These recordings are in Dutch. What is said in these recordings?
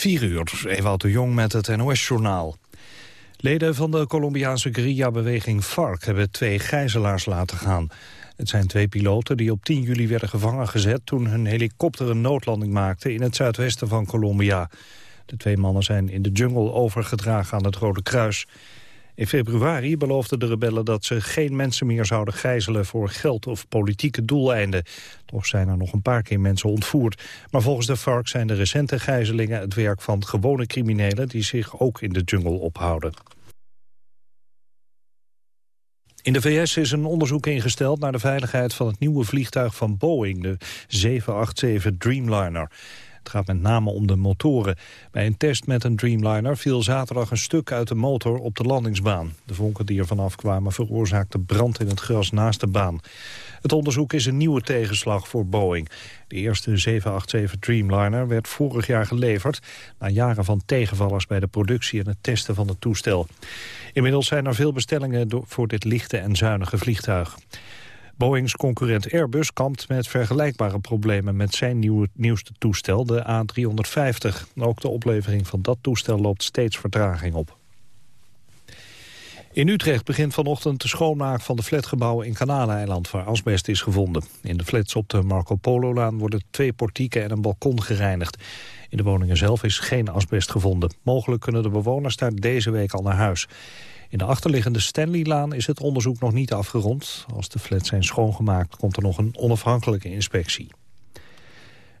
4 uur, Ewout de Jong met het NOS-journaal. Leden van de Colombiaanse guerrilla-beweging FARC hebben twee gijzelaars laten gaan. Het zijn twee piloten die op 10 juli werden gevangen gezet... toen hun helikopter een noodlanding maakte in het zuidwesten van Colombia. De twee mannen zijn in de jungle overgedragen aan het Rode Kruis. In februari beloofden de rebellen dat ze geen mensen meer zouden gijzelen voor geld of politieke doeleinden. Toch zijn er nog een paar keer mensen ontvoerd. Maar volgens de FARC zijn de recente gijzelingen het werk van gewone criminelen die zich ook in de jungle ophouden. In de VS is een onderzoek ingesteld naar de veiligheid van het nieuwe vliegtuig van Boeing, de 787 Dreamliner. Het gaat met name om de motoren. Bij een test met een Dreamliner viel zaterdag een stuk uit de motor op de landingsbaan. De vonken die er vanaf kwamen veroorzaakten brand in het gras naast de baan. Het onderzoek is een nieuwe tegenslag voor Boeing. De eerste 787 Dreamliner werd vorig jaar geleverd... na jaren van tegenvallers bij de productie en het testen van het toestel. Inmiddels zijn er veel bestellingen voor dit lichte en zuinige vliegtuig. Boeings concurrent Airbus kampt met vergelijkbare problemen met zijn nieuwste toestel, de A350. Ook de oplevering van dat toestel loopt steeds vertraging op. In Utrecht begint vanochtend de schoonmaak van de flatgebouwen in Kanaleiland waar asbest is gevonden. In de flats op de Marco Polo-laan worden twee portieken en een balkon gereinigd. In de woningen zelf is geen asbest gevonden. Mogelijk kunnen de bewoners daar deze week al naar huis. In de achterliggende Stanley-laan is het onderzoek nog niet afgerond. Als de flats zijn schoongemaakt komt er nog een onafhankelijke inspectie.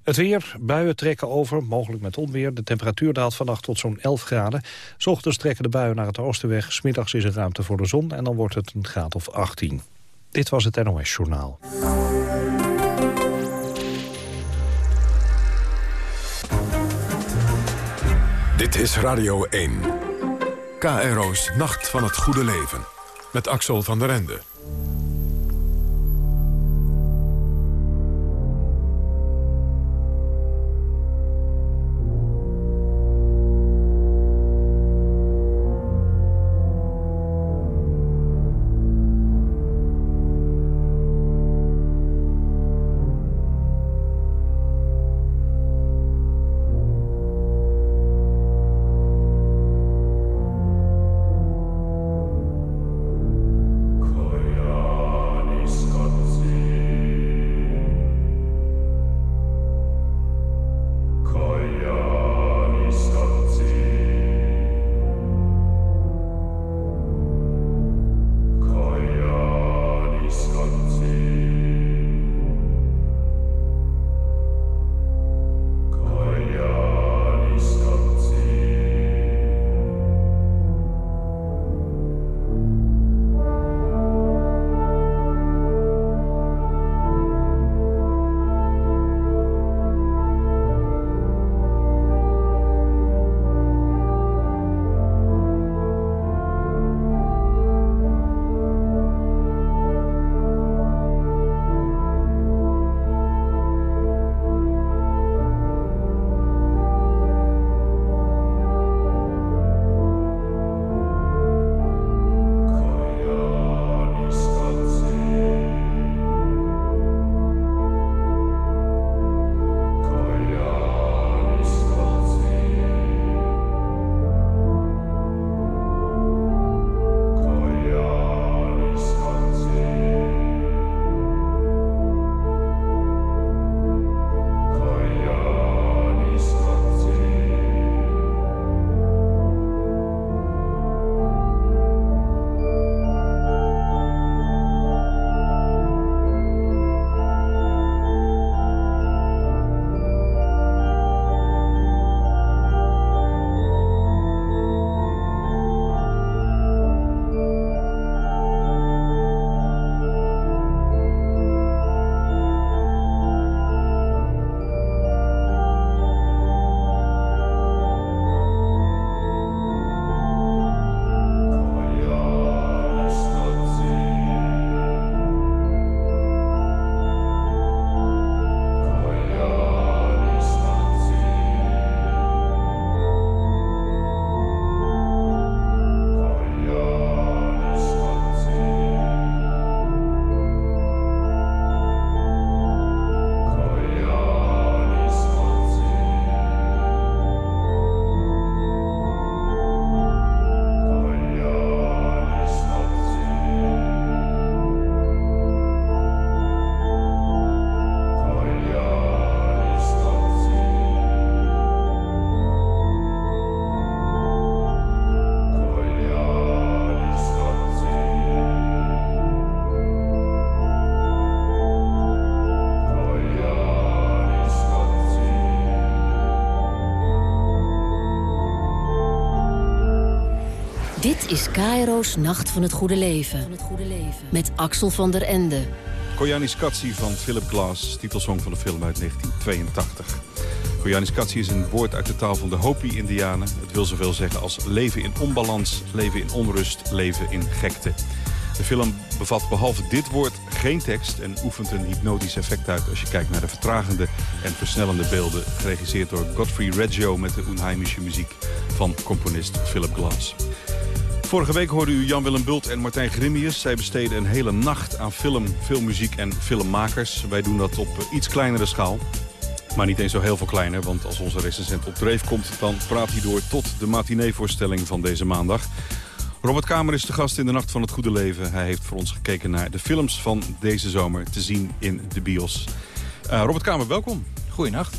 Het weer, buien trekken over, mogelijk met onweer. De temperatuur daalt vannacht tot zo'n 11 graden. S ochtends trekken de buien naar het oosten weg. Smiddags is er ruimte voor de zon en dan wordt het een graad of 18. Dit was het NOS Journaal. Dit is Radio 1. KRO's Nacht van het Goede Leven. Met Axel van der Ende. Is KRO's Nacht van het Goede Leven. Met Axel van der Ende. Koyanis Katsi van Philip Glass, titelsong van de film uit 1982. Koyanis Katsi is een woord uit de taal van de Hopi-Indianen. Het wil zoveel zeggen als leven in onbalans, leven in onrust, leven in gekte. De film bevat behalve dit woord geen tekst en oefent een hypnotisch effect uit als je kijkt naar de vertragende en versnellende beelden, geregisseerd door Godfrey Reggio met de onheimische muziek van componist Philip Glass. Vorige week hoorde u Jan-Willem Bult en Martijn Grimius. Zij besteden een hele nacht aan film, filmmuziek en filmmakers. Wij doen dat op iets kleinere schaal. Maar niet eens zo heel veel kleiner, want als onze recensent op dreef komt... dan praat hij door tot de matineevoorstelling van deze maandag. Robert Kamer is de gast in de Nacht van het Goede Leven. Hij heeft voor ons gekeken naar de films van deze zomer te zien in de bios. Uh, Robert Kamer, welkom. Goeienacht.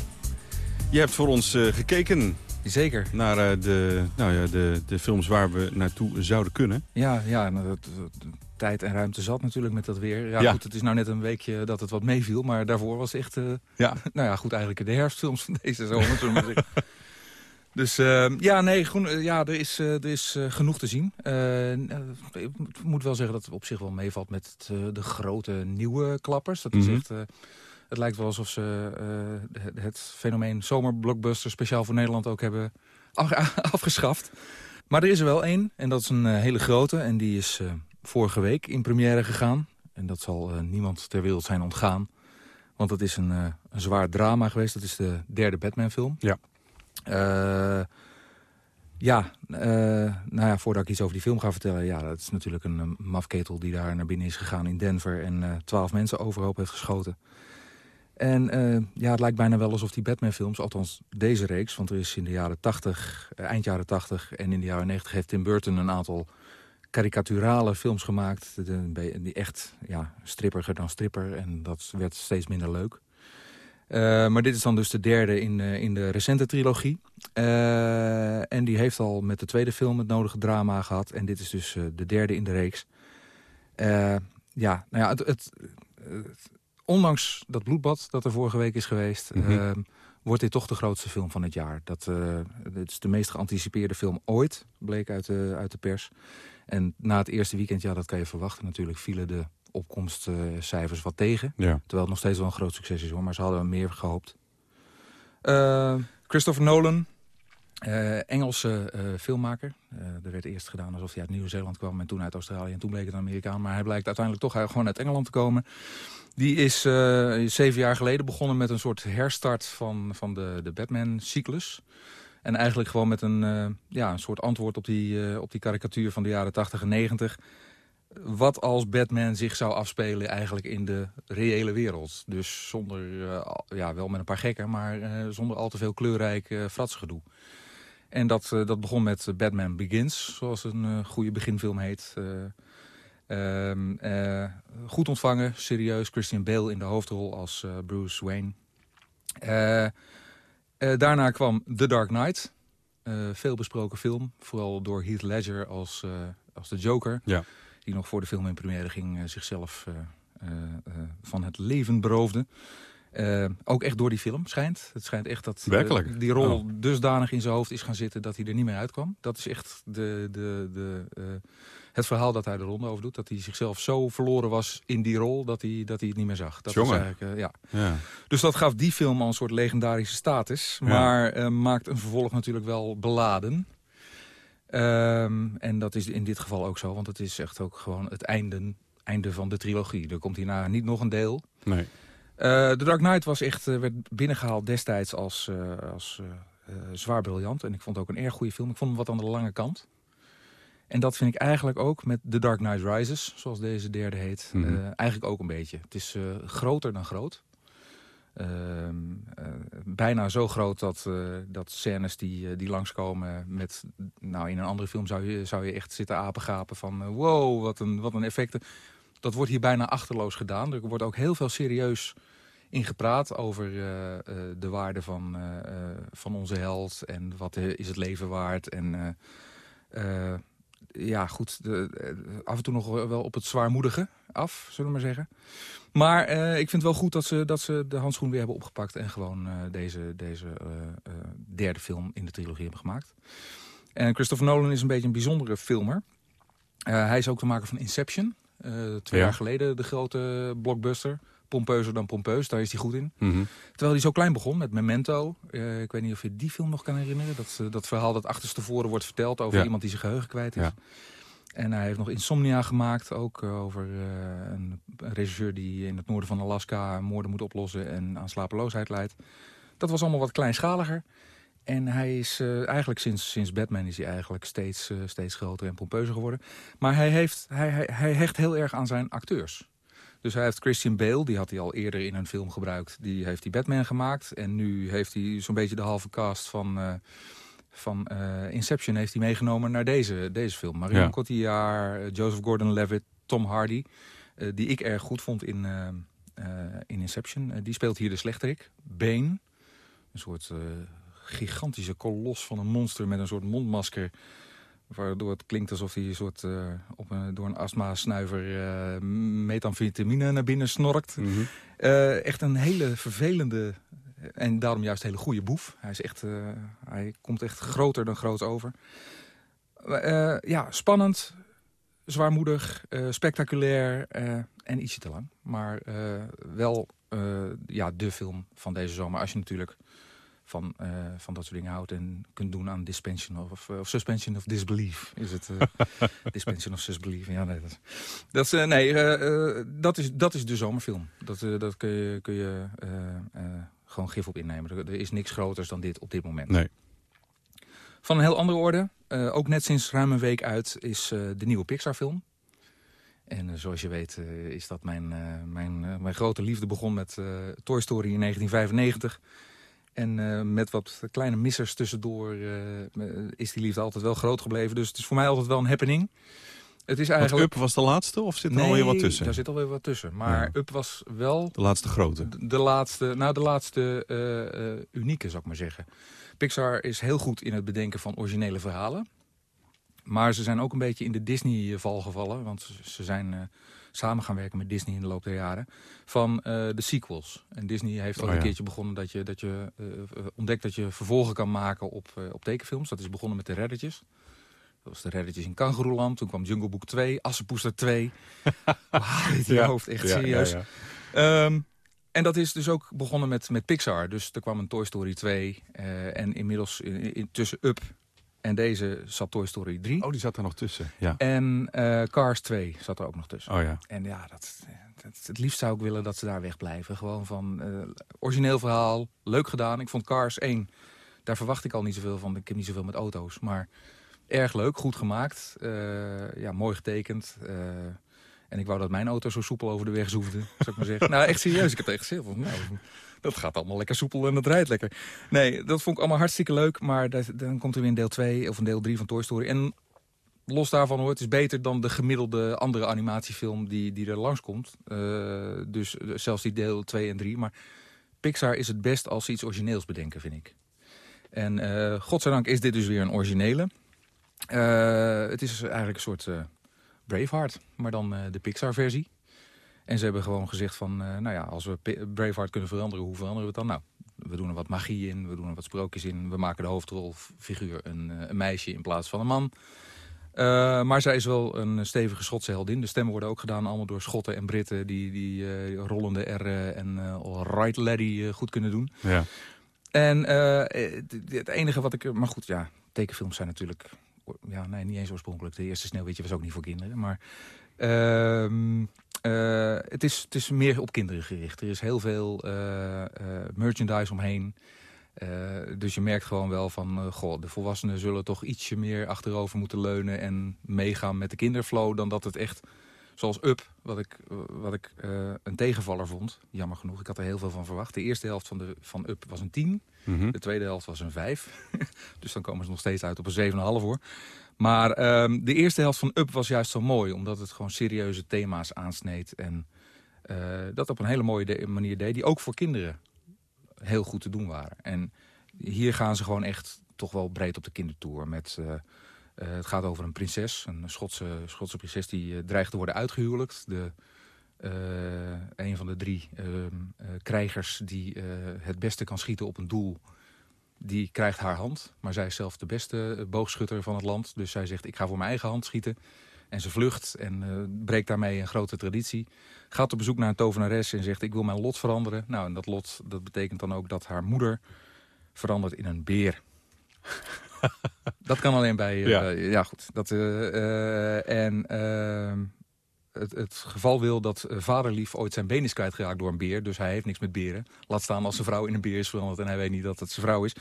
Je hebt voor ons uh, gekeken Zeker. Naar uh, de, nou ja, de, de films waar we naartoe zouden kunnen. Ja, ja nou, dat, tijd en ruimte zat natuurlijk met dat weer. Ja, Goed, het is nou net een weekje dat het wat meeviel. Maar daarvoor was echt... Uh, ja. nou ja, goed, eigenlijk de herfstfilms van deze zomer. Dus uh, ja, nee, groen, ja, er is, er is uh, genoeg te zien. ik moet wel zeggen dat het op zich wel meevalt met het, de grote nieuwe klappers. Dat is mm -hmm. echt het lijkt wel alsof ze uh, het fenomeen zomerblockbuster speciaal voor Nederland ook hebben afgeschaft. Maar er is er wel één, en dat is een uh, hele grote. En die is uh, vorige week in première gegaan. En dat zal niemand ter wereld zijn ontgaan. Want het is een, een, zwaar drama geweest. Dat is de derde Batman-film. Ja. ja, nou ja, voordat ik iets over die film ga vertellen... ja, dat is natuurlijk een mafketel die daar naar binnen is gegaan in Denver... en twaalf mensen overhoop heeft geschoten. En uh, ja, het lijkt bijna wel alsof die Batman-films, althans deze reeks... want er is in de jaren 80, uh, eind jaren 80 en in de jaren 90... heeft Tim Burton een aantal karikaturale films gemaakt... die echt ja, strippiger dan stripper en dat werd steeds minder leuk. Uh, maar dit is dan dus de derde in, in de recente trilogie. en die heeft al met de tweede film het nodige drama gehad. En dit is dus de derde in de reeks. ja, nou ja, het ondanks dat bloedbad dat er vorige week is geweest... Mm -hmm. wordt dit toch de grootste film van het jaar. Dat, uh, het is de meest geanticipeerde film ooit, bleek uit de, uit de pers. En na het eerste weekend, ja, dat kan je verwachten natuurlijk... vielen de opkomstcijfers wat tegen. Ja. Terwijl het nog steeds wel een groot succes is, hoor. Maar ze hadden meer gehoopt. Uh, Christopher Nolan, uh, Engelse uh, filmmaker. Uh, er werd eerst gedaan alsof hij uit Nieuw-Zeeland kwam... en toen uit Australië en toen bleek het een Amerikaan. Maar hij blijkt uiteindelijk toch gewoon uit Engeland te komen. Die is zeven jaar geleden begonnen met een soort herstart van, van de, de Batman-cyclus. En eigenlijk gewoon met een, ja, een soort antwoord op die, op die karikatuur van de jaren 80 en 90 wat als Batman zich zou afspelen eigenlijk in de reële wereld. Dus zonder, ja, wel met een paar gekken, maar zonder al te veel kleurrijk fratsgedoe. En dat, uh, dat begon met Batman Begins, zoals een uh, goede beginfilm heet. Uh, goed ontvangen, serieus. Christian Bale in de hoofdrol als Bruce Wayne. daarna kwam The Dark Knight. veel besproken film, vooral door Heath Ledger als, als de Joker. Ja. Die nog voor de film in première ging zichzelf van het leven beroofde. Uh, ook echt door die film, schijnt. Het schijnt echt dat uh, die rol oh. dusdanig in zijn hoofd is gaan zitten... dat hij er niet meer uitkwam. Dat is echt de, de, de, uh, het verhaal dat hij de ronde over doet. Dat hij zichzelf zo verloren was in die rol dat hij, dat hij het niet meer zag. Dat was eigenlijk, ja. ja. Dus dat gaf die film al een soort legendarische status. Maar ja. maakt een vervolg natuurlijk wel beladen. Um, en dat is in dit geval ook zo. Want het is echt ook gewoon het einde, einde van de trilogie. Er komt hierna niet nog een deel. Nee. Uh, The Dark Knight was echt, uh, werd binnengehaald destijds als, uh, als zwaar briljant. En ik vond het ook een erg goede film. Ik vond hem wat aan de lange kant. En dat vind ik eigenlijk ook met The Dark Knight Rises, zoals deze derde heet. Mm -hmm. eigenlijk ook een beetje. Het is groter dan groot. Ehm, bijna zo groot dat, dat scènes die, die langskomen met... Nou, in een andere film zou je, zou je echt zitten apengapen van... wow, wat een, wat een effecten. Dat wordt hier bijna achterloos gedaan. Er wordt ook heel veel serieus in gepraat over uh, uh, de waarde van, uh, van onze held en wat is het leven waard. En ja, goed, de, af en toe nog wel op het zwaarmoedige af, zullen we maar zeggen. Maar ik vind wel goed dat ze, dat ze de handschoen weer hebben opgepakt... en gewoon deze, deze derde film in de trilogie hebben gemaakt. En Christopher Nolan is een beetje een bijzondere filmer. hij is ook de maker van Inception. Twee jaar geleden de grote blockbuster pompeuzer dan pompeus. Daar is hij goed in. Mhm. Terwijl hij zo klein begon met Memento. Uh, ik weet niet of je die film nog kan herinneren. Dat, uh, dat verhaal dat achterstevoren wordt verteld over Ja. iemand die zijn geheugen kwijt is. Ja. En hij heeft nog Insomnia gemaakt. Ook over uh, een, een regisseur die in het noorden van Alaska moorden moet oplossen en aan slapeloosheid leidt. Dat was allemaal wat kleinschaliger. En hij is uh, eigenlijk sinds, sinds Batman is hij eigenlijk steeds, uh, steeds groter en pompeuzer geworden. Maar hij, heeft, hij, hij, hij hecht heel erg aan zijn acteurs. Dus hij heeft Christian Bale, die had hij al eerder in een film gebruikt. Die heeft hij Batman gemaakt. En nu heeft hij zo'n beetje de halve cast van, uh, van Inception heeft hij meegenomen naar deze, deze film. Marion Ja. Cotillard, Joseph Gordon-Levitt, Tom Hardy. Die ik erg goed vond in, in Inception. die speelt hier de slechterik. Bane, een soort gigantische kolos van een monster met een soort mondmasker waardoor het klinkt alsof hij een soort, uh, op een, door een astma-snuiver uh, metamfetamine naar binnen snorkt. Mm -hmm. uh, echt een hele vervelende en daarom juist hele goede boef. Hij, is echt, hij komt echt groter dan groot over. ja, spannend, zwaarmoedig, spectaculair en ietsje te lang. Maar wel ja, de film van deze zomer. Als je natuurlijk van, uh, van dat soort dingen houdt en kunt doen aan dispension of, of suspension of disbelief. Is het uh, dispension of disbelief? Ja, nee, dat, dat, is, uh, nee, dat, is, dat is de zomerfilm. Dat, dat kun je, kun je gewoon gif op innemen. Er, er, is niks groters dan dit op dit moment. Nee. Van een heel andere orde, ook net sinds ruim een week uit, is de nieuwe Pixar film. En zoals je weet is dat mijn, mijn, mijn grote liefde begon met Toy Story in 1995... En uh, met wat kleine missers tussendoor uh, is die liefde altijd wel groot gebleven. Dus het is voor mij altijd wel een happening. Het is eigenlijk... Up was de laatste of zit er nee, alweer wat tussen? daar zit alweer wat tussen. Maar ja. Up was wel... De laatste grote? De, de laatste, nou de laatste uh, unieke, zou ik maar zeggen. Pixar is heel goed in het bedenken van originele verhalen. Maar ze zijn ook een beetje in de Disney-val gevallen. Want ze zijn samen gaan werken met Disney in de loop der jaren. Van uh, de sequels. En Disney heeft Oh, ja. een keertje begonnen dat je, dat je uh, ontdekt dat je vervolgen kan maken op, op tekenfilms. Dat is begonnen met de Redditjes. Dat was de Redditjes in Kangeroeland. Toen kwam Jungle Book 2, Assepoester 2. Wow, dit Ja. hoofd echt Ja, serieus. ja. Ehm, en dat is dus ook begonnen met, met Pixar. Dus er kwam een Toy Story 2. eh, en inmiddels in, in- tussen Up en deze zat Toy Story 3. Oh, die zat er nog tussen. Ja. En eh, Cars 2 zat er ook nog tussen. Oh ja. En ja, dat, dat, het liefst zou ik willen dat ze daar wegblijven. Gewoon van eh, origineel verhaal, leuk gedaan. Ik vond Cars 1, daar verwacht ik al niet zoveel van. Ik heb niet zoveel met auto's, maar erg leuk, goed gemaakt. Eh, ja, mooi getekend. En ik wou dat mijn auto zo soepel over de weg zoefde, zou ik maar zeggen. nou, echt serieus. Ik heb tegen gezegd, nou, dat gaat allemaal lekker soepel en dat rijdt lekker. Nee, dat vond ik allemaal hartstikke leuk. Maar dan komt er weer een deel 2 of een deel 3 van Toy Story. En los daarvan hoor, het is beter dan de gemiddelde andere animatiefilm die, die er langskomt. Eh dus eh, zelfs die deel 2 en 3. Maar Pixar is het best als ze iets origineels bedenken, vind ik. En eh godzijdank is dit dus weer een originele. Het is eigenlijk een soort Braveheart, maar dan eh, de Pixar-versie. En ze hebben gewoon gezegd van, eh, nou ja, als we Braveheart kunnen veranderen, hoe veranderen we het dan? Nou, we doen er wat magie in, we doen er wat sprookjes in. We maken de hoofdrolfiguur een, eh, een meisje in plaats van een man. Maar zij is wel een stevige Schotse heldin. De stemmen worden ook gedaan allemaal door Schotten en Britten... die, die rollende R en eh right eh, goed kunnen doen. ja. En het, het enige wat ik... Maar goed, ja, tekenfilms zijn natuurlijk... Ja, nee, niet eens oorspronkelijk. De eerste Sneeuwwitje was ook niet voor kinderen. Maar ehm, eh, het, is, het is meer op kinderen gericht. Er is heel veel eh, eh, merchandise omheen. Dus je merkt gewoon wel van... goh, de volwassenen zullen toch ietsje meer achterover moeten leunen... en meegaan met de kinderflow... dan dat het echt... Zoals Up, wat ik, wat ik eh, een tegenvaller vond. Jammer genoeg, ik had er heel veel van verwacht. De eerste helft van, de, van Up was een 10. Mhm. De tweede helft was een 5. dus dan komen ze nog steeds uit op een 7,5 hoor. Maar ehm, de eerste helft van Up was juist zo mooi. Omdat het gewoon serieuze thema's aansneed. En eh, dat op een hele mooie de- manier deed. Die ook voor kinderen heel goed te doen waren. En hier gaan ze gewoon echt toch wel breed op de kindertour. Met, eh, eh, het gaat over een prinses. Een Schotse, prinses die eh, dreigt te worden uitgehuwelijkt. De, eh, een van de drie ehm, eh, krijgers die het beste kan schieten op een doel... die krijgt haar hand. Maar zij is zelf de beste boogschutter van het land. Dus zij zegt, ik ga voor mijn eigen hand schieten. En ze vlucht en breekt daarmee een grote traditie. Gaat op bezoek naar een tovenares en zegt, ik wil mijn lot veranderen. Nou, en dat lot dat betekent dan ook dat haar moeder verandert in een beer. dat kan alleen bij... Uh, ja. ja. goed. Dat, uh, en ehm, het, het, geval wil dat vaderlief ooit zijn been is kwijtgeraakt door een beer. Dus hij heeft niks met beren. Laat staan als zijn vrouw in een beer is veranderd en hij weet niet dat het zijn vrouw is.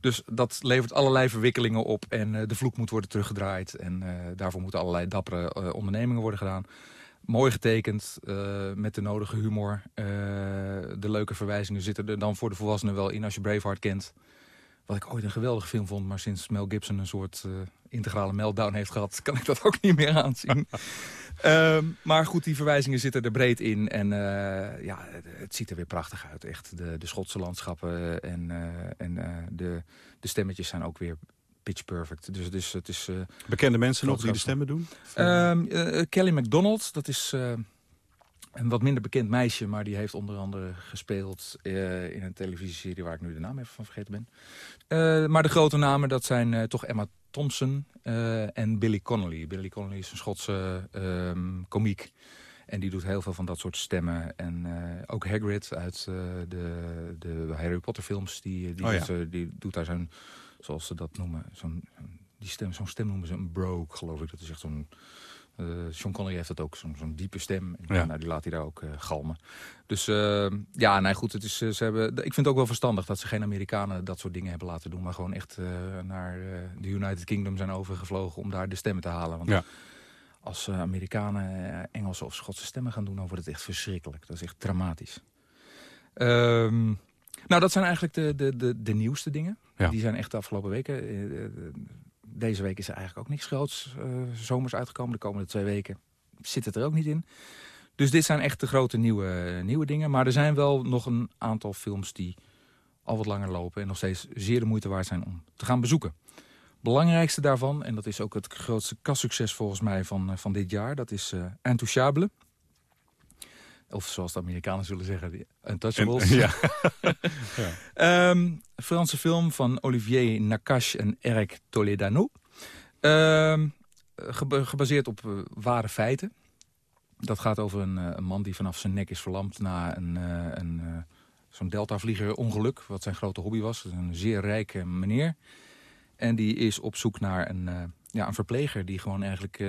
Dus dat levert allerlei verwikkelingen op en uh, de vloek moet worden teruggedraaid. En uh, daarvoor moeten allerlei dappere uh, ondernemingen worden gedaan. Mooi getekend, met de nodige humor. de leuke verwijzingen zitten er dan voor de volwassenen wel in als je Braveheart kent. Wat ik ooit een geweldige film vond, maar sinds Mel Gibson een soort integrale meltdown heeft gehad... kan ik dat ook niet meer aanzien. um, maar goed, die verwijzingen zitten er breed in. En uh, ja, het ziet er weer prachtig uit. Echt, de, de Schotse landschappen en, uh, en uh, de, de stemmetjes zijn ook weer pitch perfect. Dus, dus het is... Bekende mensen nog die de stemmen doen? Um, Kelly MacDonald, dat is een wat minder bekend meisje, maar die heeft onder andere gespeeld uh, in een televisieserie waar ik nu de naam even van vergeten ben. Uh, maar de grote namen, dat zijn uh, toch Emma Thompson en Billy Connolly. Billy Connolly is een Schotse um, komiek. En die doet heel veel van dat soort stemmen. En ook Hagrid uit de, de Harry Potter films, die, die, oh, ja. die doet daar zo'n, zoals ze dat noemen, zo'n die stem, zo'n stem noemen ze een brogue, geloof ik. Dat is echt zo'n Sean Connery heeft dat ook, zo'n diepe stem. En, ja. nou, die laat hij daar ook uh, galmen. Dus uh, ja, nee, goed. Het is, ze hebben, ik vind het ook wel verstandig dat ze geen Amerikanen dat soort dingen hebben laten doen. Maar gewoon echt naar de United Kingdom zijn overgevlogen om daar de stemmen te halen. Want ja. als Amerikanen Engelse of Schotse stemmen gaan doen, dan wordt het echt verschrikkelijk. Dat is echt dramatisch. Um, nou, dat zijn eigenlijk de, de, de, de nieuwste dingen. Ja. Die zijn echt de afgelopen weken deze week is er eigenlijk ook niks groots uh, zomers uitgekomen. De komende twee weken zit het er ook niet in. Dus dit zijn echt de grote nieuwe, nieuwe dingen. Maar er zijn wel nog een aantal films die al wat langer lopen... en nog steeds zeer de moeite waard zijn om te gaan bezoeken. Belangrijkste daarvan, en dat is ook het grootste kassucces volgens mij van, eh, van dit jaar... dat is uh, Intouchable. Of zoals de Amerikanen zullen zeggen, Untouchables. ja. ja. Um, Franse film van Olivier Nakache en Eric Toledano. Um, gebaseerd op uh, ware feiten. Dat gaat over een, uh, een, man die vanaf zijn nek is verlamd na een, uh, een zo'n deltavlieger ongeluk. Wat zijn grote hobby was. Een zeer rijke meneer. En die is op zoek naar een ja, een verpleger die gewoon eigenlijk uh,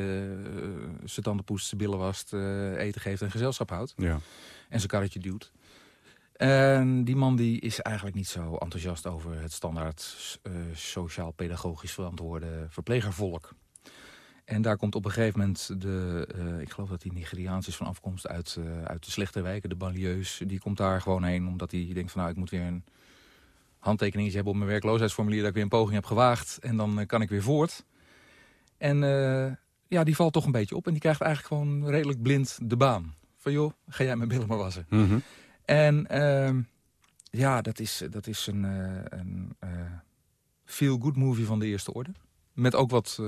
zijn tandenpoest, zijn billen wast, uh, eten geeft en gezelschap houdt. Ja. En zijn karretje duwt. En die man die is eigenlijk niet zo enthousiast over het standaard uh, sociaal-pedagogisch verantwoorde verplegervolk. En daar komt op een gegeven moment de, ik geloof dat hij Nigeriaans is van afkomst uit, uit de slechte wijken, de banlieues. Die komt daar gewoon heen omdat hij denkt van nou ik moet weer een handtekeningetje hebben op mijn werkloosheidsformulier dat ik weer een poging heb gewaagd. En dan kan ik weer voort. En uh, ja, die valt toch een beetje op. En die krijgt eigenlijk gewoon redelijk blind de baan. Van joh, ga jij mijn billen maar wassen. Mm -hmm. En uh, ja, dat is, dat is een, uh, een feel-good movie van de eerste orde. Met ook wat,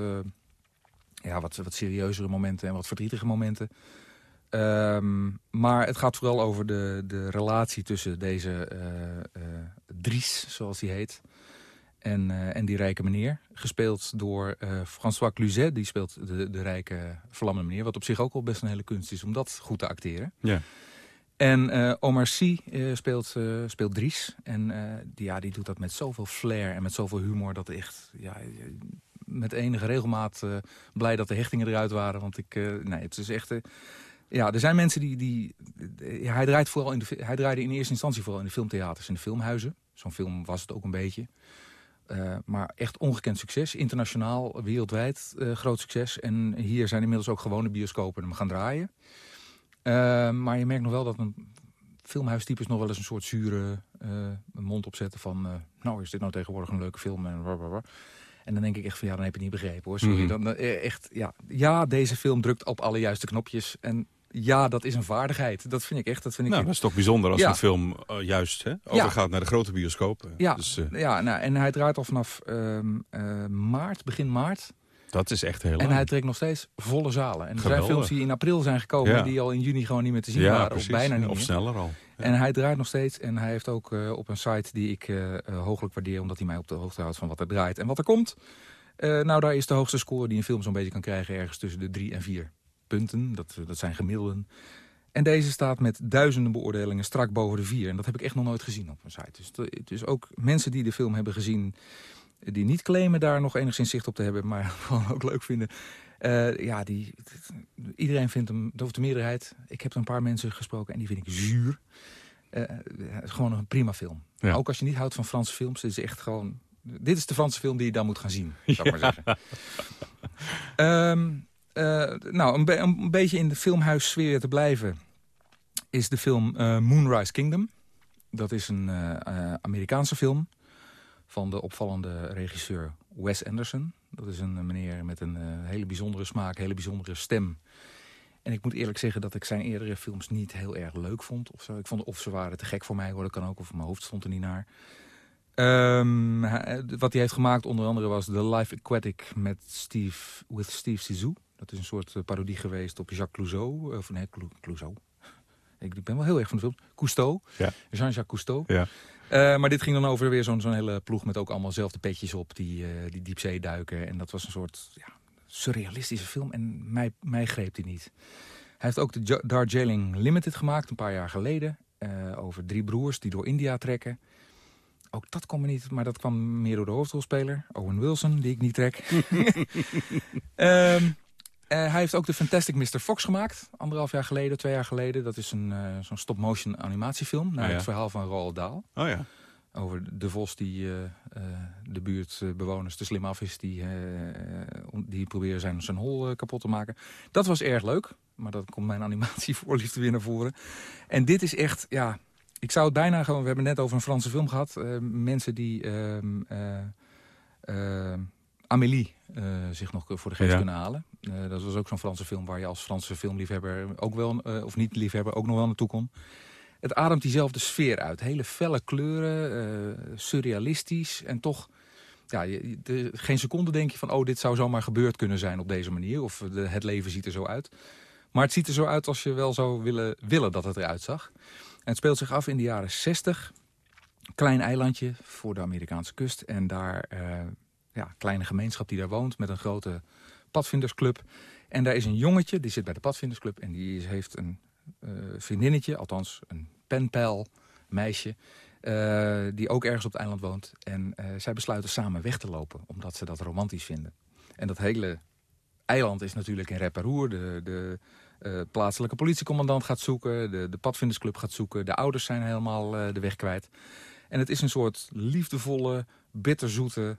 ja, wat, wat serieuzere momenten en wat verdrietige momenten. Um, maar het gaat vooral over de, de relatie tussen deze Dries, zoals hij heet en, uh, en die rijke meneer. Gespeeld door uh, François Cluzet, die speelt de, de rijke verlammende meneer. Wat op zich ook al best een hele kunst is om dat goed te acteren. Ja. En uh, Omar Sy speelt, speelt Dries. En die, ja, die doet dat met zoveel flair en met zoveel humor... dat echt ja, met enige regelmaat blij dat de hechtingen eruit waren. Want ik, nee, het is echt... ja, er zijn mensen die... die ja, hij, draait vooral in de, hij draaide in eerste instantie vooral in de filmtheaters en de filmhuizen. Zo'n film was het ook een beetje. Uh, maar echt ongekend succes. Internationaal, wereldwijd uh, groot succes. En hier zijn inmiddels ook gewone bioscopen hem gaan draaien. Uh, maar je merkt nog wel dat een filmhuistypes nog wel eens een soort zure mond opzetten van... nou, is dit nou tegenwoordig een leuke film? En, en dan denk ik echt van, ja, dan heb je het niet begrepen hoor. Sorry, mm -hmm. dan, echt, ja, ja, deze film drukt op alle juiste knopjes. En ja, dat is een vaardigheid. Dat vind ik echt. Dat, vind ik nou, dat is toch bijzonder als ja. een film uh, juist hè, overgaat ja. naar de grote bioscoop. Ja, dus, uh... ja nou, en hij draait al vanaf uh, maart, begin maart. Dat is echt heel lang. En hij trekt nog steeds volle zalen. En er Geweldig. zijn films die in april zijn gekomen... die al in juni gewoon niet meer te zien waren. Precies. Of bijna niet Of sneller al. En hij draait nog steeds. En hij heeft ook op een site die ik hooglijk waardeer... omdat hij mij op de hoogte houdt van wat er draait en wat er komt. nou, daar is de hoogste score die een film zo'n beetje kan krijgen... ergens tussen de drie en vier punten. Dat, dat zijn gemiddelden. En deze staat met duizenden beoordelingen strak boven de vier. En dat heb ik echt nog nooit gezien op een site. Dus, dus ook mensen die de film hebben gezien... die niet claimen daar nog enigszins zicht op te hebben... maar gewoon ook leuk vinden... Uh, ja, die, iedereen vindt hem, of de meerderheid... ik heb er een paar mensen gesproken en die vind ik zuur. Uh, gewoon een prima film. Ook als je niet houdt van Franse films, dit is echt gewoon... Dit is de Franse film die je dan moet gaan zien, zou ik maar zeggen. um, uh, nou, een, een, beetje in de filmhuissfeer te blijven... is de film uh, Moonrise Kingdom. Dat is een uh, Amerikaanse film van de opvallende regisseur Wes Anderson. Dat is een meneer met een hele bijzondere smaak, hele bijzondere stem. En ik moet eerlijk zeggen dat ik zijn eerdere films niet heel erg leuk vond. Of, zo. Ik vond of ze waren te gek voor mij, hoor, dat kan ook. Of mijn hoofd stond er niet naar. Um, wat hij heeft gemaakt onder andere was The Life Aquatic met Steve, with Steve Zissou. Dat is een soort eh, parodie geweest op Jacques Clouseau. Eh, of nee, Clouseau. Ik ben wel heel erg van de film. Cousteau. Ja. Jean-Jacques Cousteau. Ja. Uh, maar dit ging dan over weer zo'n zo'n hele ploeg met ook allemaal zelfde petjes op. Die, uh, die diepzee duiken. En dat was een soort ja, surrealistische film. En mij, mij greep die niet. Hij heeft ook de Darjeeling Limited gemaakt een paar jaar geleden. Uh, over drie broers die door India trekken. Ook dat kwam me niet, maar dat kwam meer door de hoofdrolspeler. Owen Wilson, die ik niet trek. um, Uh, hij heeft ook de Fantastic Mr. Fox gemaakt. Anderhalf jaar geleden, twee jaar geleden. Dat is een uh, zo'n stop-motion animatiefilm. Naar oh, het verhaal van Roald Dahl. Oh ja. Over de vos die uh, de buurtbewoners te slim af is. Die, die proberen zijn, zijn hol kapot te maken. Dat was erg leuk. Maar dat komt mijn animatievoorliefde weer naar voren. En dit is echt, ja... Ik zou het bijna gewoon... We hebben net over een Franse film gehad. mensen die... Ehm, Amélie uh, zich nog voor de geest kunnen halen. Uh, dat was ook zo'n Franse film waar je als Franse filmliefhebber ook wel, uh, of niet liefhebber, ook nog wel naartoe kon. Het ademt diezelfde sfeer uit. Hele felle kleuren, surrealistisch en toch... Ja, je, de, geen seconde denk je van, oh, dit zou zomaar gebeurd kunnen zijn op deze manier. Of de, het leven ziet er zo uit. Maar het ziet er zo uit als je wel zou willen, willen dat het eruit zag. En het speelt zich af in de jaren 60. Klein eilandje voor de Amerikaanse kust. En daar ja, kleine gemeenschap die daar woont met een grote padvindersclub. En daar is een jongetje, die zit bij de padvindersclub... en die heeft een uh, vriendinnetje, althans een penpijl meisje... Uh, die ook ergens op het eiland woont. En uh, zij besluiten samen weg te lopen, omdat ze dat romantisch vinden. En dat hele eiland is natuurlijk in rep De, de plaatselijke politiecommandant gaat zoeken, de, de padvindersclub gaat zoeken... de ouders zijn helemaal de weg kwijt. En het is een soort liefdevolle, bitterzoete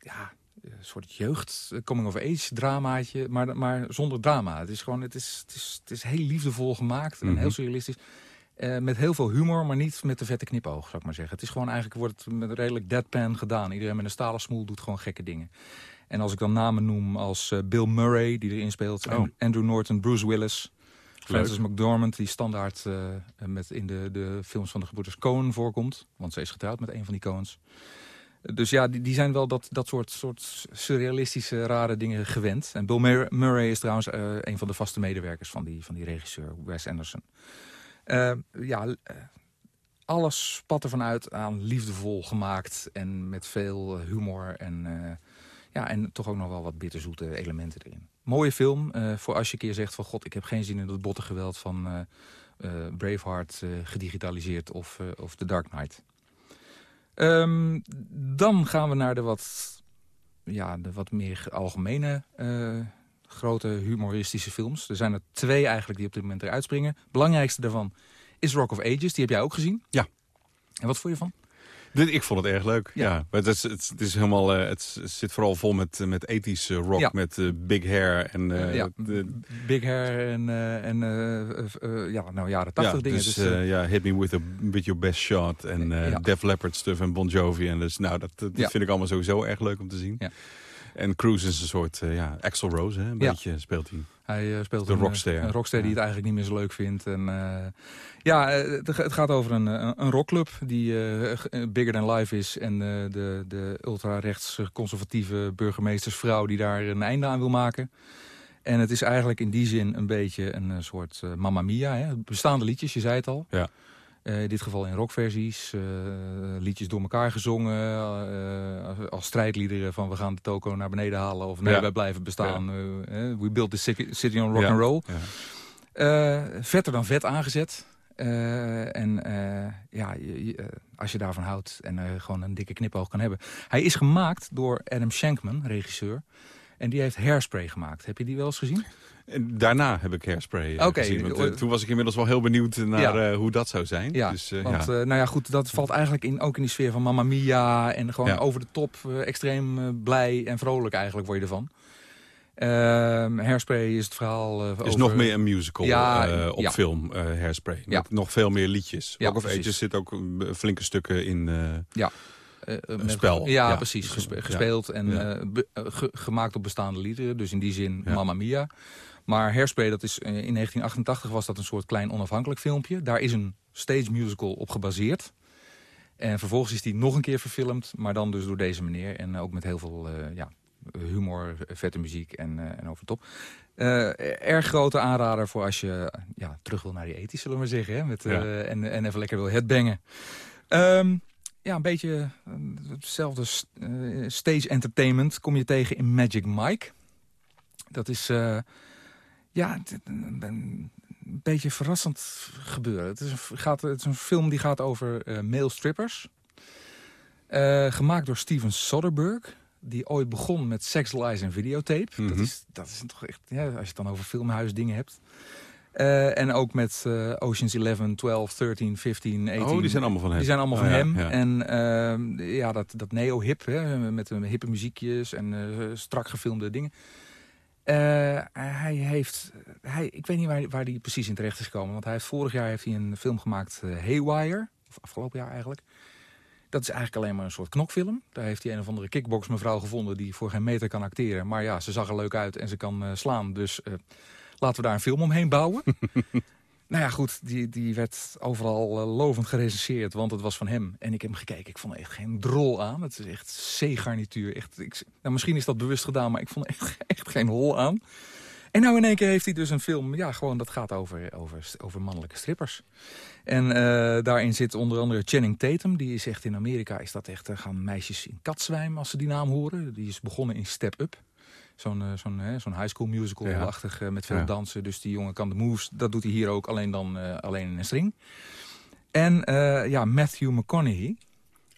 ja, een soort jeugd, eh, coming-of-age dramaatje, maar, maar zonder drama. Het is gewoon, het is, het is, het is heel liefdevol gemaakt en mhm. heel surrealistisch. Uh, met heel veel humor, maar niet met de vette knipoog, zou ik maar zeggen. Het is gewoon eigenlijk, wordt het met redelijk deadpan gedaan. Iedereen met een stalen smoel doet gewoon gekke dingen. En als ik dan namen noem als uh, Bill Murray, die erin speelt, oh. Andrew Norton, Bruce Willis... Francis McDormand, die standaard uh, met in de, de films van de gebroeders Coen voorkomt. Want ze is getrouwd met een van die Coens. Dus ja, die, die zijn wel dat, dat soort, soort surrealistische, rare dingen gewend. En Bill Murray is trouwens uh, een van de vaste medewerkers van die, van die regisseur, Wes Anderson. Uh, ja, uh, alles spat ervan uit aan liefdevol gemaakt en met veel humor en, ja, en toch ook nog wel wat bitterzoete elementen erin. Mooie film, voor als je een keer zegt van god, ik heb geen zin in dat botte geweld van Braveheart gedigitaliseerd of, of The Dark Knight. Um, dan gaan we naar de wat, ja, de wat meer algemene uh, grote humoristische films. Er zijn er twee eigenlijk die op dit moment eruit springen. belangrijkste daarvan is Rock of Ages. Die heb jij ook gezien? Ja. En wat vond je van? Ik vond het erg leuk. Ja. ja. het, is, het, is helemaal, uh, het zit vooral vol met, met ethische rock, met uh, big hair. En, uh, ja, de, big hair en, en ja, nou jaren tachtig ja, dingen. Dus, dus ja, Hit Me With, a, with Your Best Shot en ja. Def Leppard stuff en Bon Jovi. En dus, nou, dat, dat vind ik allemaal sowieso erg leuk om te zien. En Cruise is een soort uh, ja, Axel Rose, hè? een beetje speelt hij. Hij uh, speelt de een, rockster. een rockster die het eigenlijk niet meer zo leuk vindt. En, uh, ja, het, het, gaat over een, een rockclub die bigger than life is. En de, de ultra-rechts conservatieve burgemeestersvrouw die daar een einde aan wil maken. En het is eigenlijk in die zin een beetje een soort Mamma Mia. Hè? Bestaande liedjes, je zei het al. Ja. In dit geval in rockversies. liedjes door elkaar gezongen. als strijdliederen van we gaan de toko naar beneden halen. Of nee, wij blijven bestaan. we build the city, on rock and roll. vetter dan vet aangezet. en ja, als je daarvan houdt en gewoon een dikke knipoog kan hebben. Hij is gemaakt door Adam Shankman, regisseur. En die heeft Hairspray gemaakt. Heb je die wel eens gezien? Daarna heb ik Hairspray uh, gezien. Want, uh, toen was ik inmiddels wel heel benieuwd naar hoe dat zou zijn. Ja, dus, want ja. nou ja, goed, dat valt eigenlijk in, ook in die sfeer van Mamma Mia. En gewoon over de top, extreem blij en vrolijk eigenlijk word je ervan. Ehm, Hairspray is het verhaal uh, is nog meer een musical ja, op film, Hairspray. Met nog veel meer liedjes. Rock of Ages zit ook flinke stukken in... ja. Uh, spel. Ja, precies. gespeeld en gemaakt op bestaande liederen. Dus in die zin Mamma Mia. Maar Hairspray, dat is, in 1988 was dat een soort klein onafhankelijk filmpje. Daar is een stage musical op gebaseerd. En vervolgens is die nog een keer verfilmd. Maar dan dus door deze meneer. En ook met heel veel ja, humor, vette muziek en, en over top. erg grote aanrader voor als je ja, terug wil naar die ethisch, zullen we maar zeggen. Hè? Met, en, en even lekker wil headbangen. Um, ja, een beetje eh, hetzelfde uh, stage entertainment kom je tegen in Magic Mike. Dat is uh, ja, een beetje verrassend gebeuren. Het is, een, gaat, het is een film die gaat over uh, male strippers. gemaakt door Steven Soderbergh. Die ooit begon met Sex, Lies en Videotape. dat, mhm. is, dat is toch echt, ja, als je het dan over filmhuis dingen hebt. Uh, en ook met uh, Oceans 11, 12, 13, 15, 18. Oh, die zijn allemaal van hem. Die zijn allemaal oh, van ja, hem. Ja. En uh, ja, dat, dat neo-hip, met hippe muziekjes en strak gefilmde dingen. Hij heeft, hij, ik weet niet waar, waar hij precies in terecht is gekomen. Want hij heeft, vorig jaar heeft hij een film gemaakt, Haywire. Of afgelopen jaar eigenlijk. Dat is eigenlijk alleen maar een soort knokfilm. Daar heeft hij een of andere kickbox-mevrouw gevonden... die voor geen meter kan acteren. Maar ja, ze zag er leuk uit en ze kan slaan. Dus laten we daar een film omheen bouwen. nou ja, goed, die, die werd overal uh, lovend gerecenseerd, want het was van hem. En ik heb hem gekeken, ik vond echt geen drol aan. Het is echt C-garnituur. Echt, nou, misschien is dat bewust gedaan, maar ik vond echt, echt geen hol aan. En nou in één keer heeft hij dus een film, ja, gewoon dat gaat over, over, over mannelijke strippers. En uh, daarin zit onder andere Channing Tatum. Die is echt in Amerika, is dat echt, gaan meisjes in katzwijm als ze die naam horen. Die is begonnen in Step Up. Zo'n uh, zo'n zo'n high school musical-achtig met veel dansen. Dus die jongen kan de moves. Dat doet hij hier ook, alleen dan alleen in een string. En ja, Matthew McConaughey.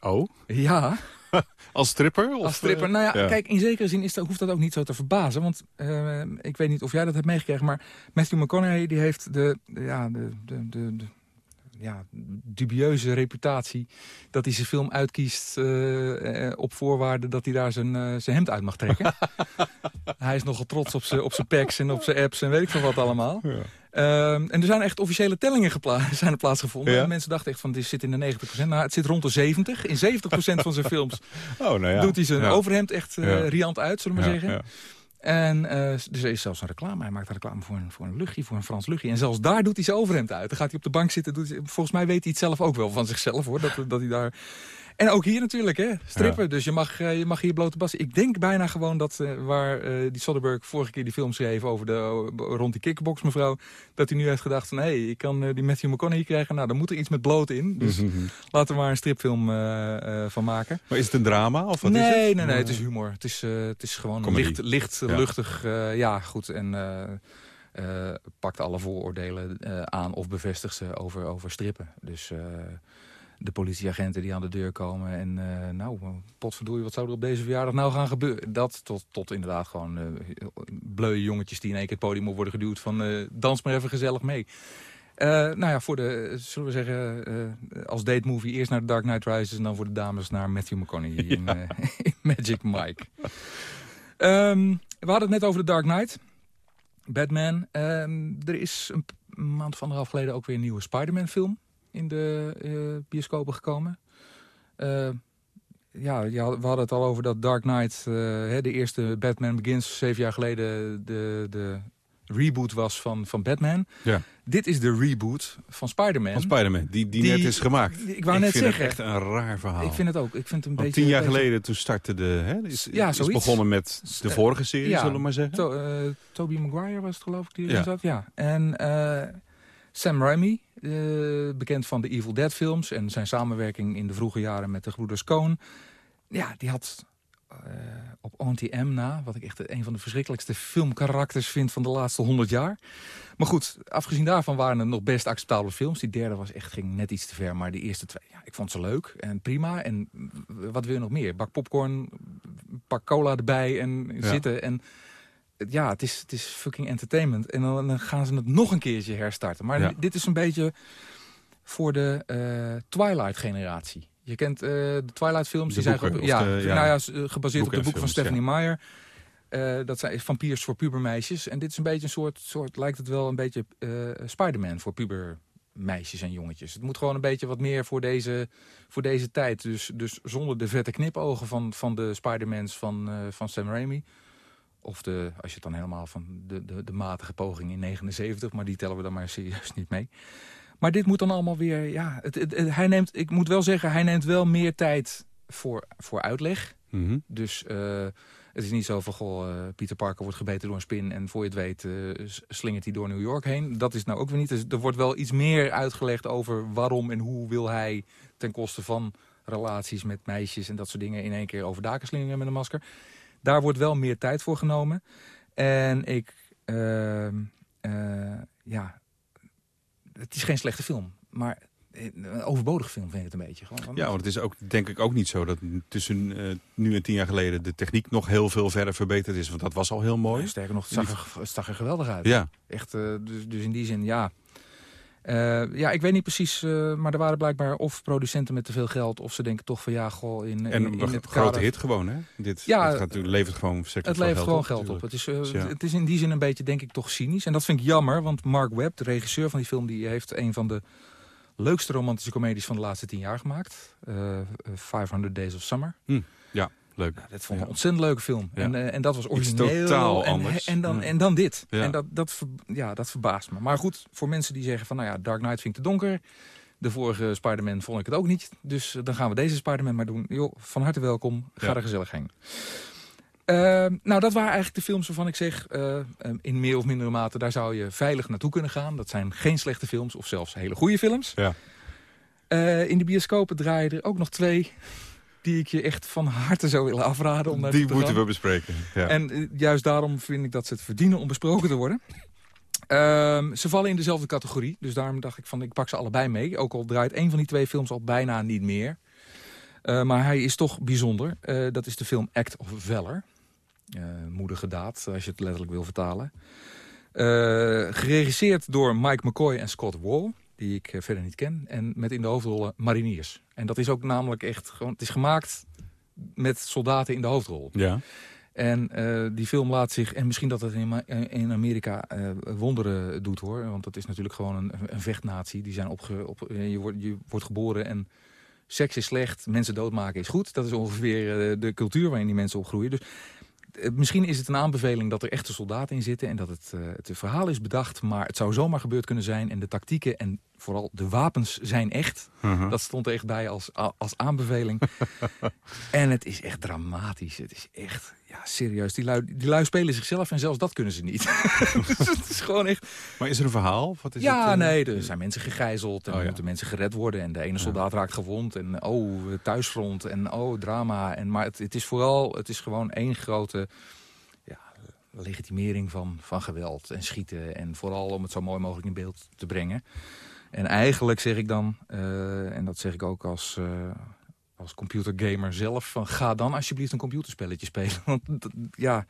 Oh? Ja. Als stripper? Of, Als stripper. Nou ja, kijk, in zekere zin is dat, hoeft dat ook niet zo te verbazen. Want uh, ik weet niet of jij dat hebt meegekregen, maar Matthew McConaughey die heeft de, ja, de, de, de ja, dubieuze reputatie... dat hij zijn film uitkiest uh, op voorwaarde dat hij daar zijn, uh, zijn hemd uit mag trekken. hij is nogal trots op zijn op zijn packs en op zijn apps en weet ik veel wat allemaal. Ja. Um, en er zijn echt officiële tellingen zijn er plaatsgevonden. Ja? mensen dachten echt van, dit zit in de 90%. Nou, het zit rond de 70. In 70% van zijn films oh, nou ja. doet hij zijn overhemd echt riant uit, zullen we maar zeggen. En uh, dus er is zelfs een reclame. Hij maakt een reclame voor een, voor een luchtje, voor een Frans luchtje. En zelfs daar doet hij zijn overhemd uit. Dan gaat hij op de bank zitten. Doet hij, volgens mij weet hij het zelf ook wel van zichzelf hoor. Dat, dat hij daar en ook hier natuurlijk, hè, strippen. Dus je mag, uh, je mag hier blote bas. Ik denk bijna gewoon dat uh, waar uh, die Soderbergh vorige keer die film schreef over de, rond die kickbox mevrouw, dat hij nu heeft gedacht van, hé, hey, ik kan die Matthew McConaughey krijgen. Nou, dan moet er iets met bloot in. Dus mm -hmm. laten we maar een stripfilm van maken. Maar is het een drama? Of wat nee, is het? nee, nee, het is humor. Het is, het is gewoon licht, licht ja. luchtig. ja, goed. En pakt alle vooroordelen aan of bevestigt ze over, over strippen. Dus de politieagenten die aan de deur komen. En uh, nou, potverdorie, wat zou er op deze verjaardag nou gaan gebeuren? Dat tot, tot inderdaad gewoon uh, bleuwe jongetjes die in één keer het podium op worden geduwd van uh, dans maar even gezellig mee. nou ja, voor de, zullen we zeggen, als date movie eerst naar The Dark Knight Rises... en dan voor de dames naar Matthew McConaughey in, in, Magic Mike. Um, we hadden het net over The Dark Knight. Batman. Um, er is een maand of anderhalf geleden ook weer een nieuwe Spider-Man film in de uh, bioscopen gekomen. Uh, ja, we hadden het al over dat Dark Knight, uh, de eerste Batman Begins, zeven jaar geleden de, de reboot was van, van Batman. Ja. Dit is de reboot van Spider-Man. Van Spider-Man, die, die, net is gemaakt. Ik wou net vind zeggen. het echt een raar verhaal. Ik vind het ook. Ik vind het een beetje, tien jaar geleden, toen startte de... Hè, is, ja, is begonnen met de vorige serie, zullen we maar zeggen. To, uh, Tobey Maguire was het geloof ik die erin ja. zat. Ja. En Sam Raimi, eh, bekend van de Evil Dead films... en zijn samenwerking in de vroege jaren met de broeders Coen. Ja, die had uh, op Auntie M na... wat ik echt een van de verschrikkelijkste filmkarakters vind van de laatste honderd jaar. Maar goed, afgezien daarvan waren het nog best acceptabele films. Die derde was echt, ging net iets te ver, maar de eerste twee... Ja, ik vond ze leuk en prima. En wat wil je nog meer? Bak popcorn, pak cola erbij en zitten en ja, het is, het is fucking entertainment. En dan, gaan ze het nog een keertje herstarten. Maar dit is een beetje voor de uh, Twilight-generatie. Je kent uh, de Twilight-films. Die zijn ja, ja. Nou ja, gebaseerd op de boeken van Stephanie Meyer. Uh, dat zijn vampiers voor pubermeisjes. En dit is een beetje een soort, soort lijkt het wel een beetje Spider-Man voor pubermeisjes en jongetjes. Het moet gewoon een beetje wat meer voor deze, voor deze tijd. Dus, dus zonder de vette knipogen van, van de Spider-Mans van, van Sam Raimi. Of de, als je het dan helemaal van de, de, de matige poging in 79, maar die tellen we dan maar serieus niet mee. Maar dit moet dan allemaal weer, ja, het, het, hij neemt, ik moet wel zeggen, hij neemt wel meer tijd voor, voor uitleg. Mhm. Dus uh, het is niet zo van, goh, uh, Pieter Parker wordt gebeten door een spin en voor je het weet uh, slingert hij door New York heen. Dat is nou ook weer niet. Dus er wordt wel iets meer uitgelegd over waarom en hoe wil hij ten koste van relaties met meisjes en dat soort dingen in één keer over daken slingeren met een masker. Daar wordt wel meer tijd voor genomen. En ik, uh, ja, het is geen slechte film. Maar een overbodige film vind ik het een beetje. Gewoon, ja, want het is ook denk ik ook niet zo dat tussen uh, nu en tien jaar geleden de techniek nog heel veel verder verbeterd is. Want dat was al heel mooi. sterker nog, het zag, er, het zag er geweldig uit. Ja. Echt, dus, dus in die zin, ja, uh, ja, ik weet niet precies, uh, maar er waren blijkbaar of producenten met te veel geld... of ze denken toch van ja, goh, in, en in het grote hit gewoon, hè? Dit, ja, het gaat, levert gewoon Het levert geld gewoon op, geld op. Het is, uh, ja. het is in die zin een beetje, denk ik, toch cynisch. En dat vind ik jammer, want Mark Webb, de regisseur van die film... die heeft een van de leukste romantische comedies van de laatste tien jaar gemaakt. 500 Days of Summer. Hm, ja. Leuk. Nou, dat vond ik een ontzettend leuke film. En, uh, en dat was origineel. totaal en, anders. En dan, en dan dit. En dat, dat, ver, ja, dat verbaast me. Maar goed, voor mensen die zeggen van... nou ja, Dark Knight vind ik te donker. De vorige Spider-Man vond ik het ook niet. Dus uh, dan gaan we deze Spider-Man maar doen. Jo, van harte welkom. Ga Ja. er gezellig heen. Uh, nou, dat waren eigenlijk de films waarvan ik zeg... uh, in meer of mindere mate, daar zou je veilig naartoe kunnen gaan. Dat zijn geen slechte films of zelfs hele goede films. Ja. Uh, in de bioscopen draaien er ook nog twee die ik je echt van harte zou willen afraden om naar Die te moeten we bespreken. Ja. En uh, juist daarom vind ik dat ze het verdienen om besproken te worden. Um, ze vallen in dezelfde categorie. Dus daarom dacht ik van ik pak ze allebei mee. Ook al draait een van die twee films al bijna niet meer. Uh, maar hij is toch bijzonder. Uh, dat is de film Act of Valor. Uh, moedige daad, als je het letterlijk wil vertalen. geregisseerd door Mike McCoy en Scott Wall die ik verder niet ken. En met in de hoofdrollen mariniers. En dat is ook namelijk echt gewoon... Het is gemaakt met soldaten in de hoofdrol. Ja. En uh, die film laat zich... En misschien dat het in, in Amerika uh, wonderen doet hoor. Want dat is natuurlijk gewoon een, een vechtnatie. Die zijn opge, op, je, wordt, je wordt geboren en seks is slecht. Mensen doodmaken is goed. Dat is ongeveer uh, de cultuur waarin die mensen opgroeien. Dus misschien is het een aanbeveling dat er echte soldaten in zitten... en dat het, het verhaal is bedacht, maar het zou zomaar gebeurd kunnen zijn... en de tactieken en vooral de wapens zijn echt. Uh -huh. Dat stond er echt bij als, als aanbeveling. en het is echt dramatisch. Het is echt, ja, serieus. Die lui, die lui spelen zichzelf en zelfs dat kunnen ze niet. dus het is gewoon echt... Maar is er een verhaal? Wat is ja, het, uh... nee, er zijn mensen gegijzeld en oh, ja. moeten mensen gered worden. En de ene soldaat ja. raakt gewond en oh, thuisfront en oh, drama. En, maar het, het is vooral, het is gewoon één grote legitimering van, van geweld en schieten. En vooral om het zo mooi mogelijk in beeld te brengen. En eigenlijk zeg ik dan, uh, en dat zeg ik ook als, uh, als computergamer zelf... van ga dan alsjeblieft een computerspelletje spelen. Want ja,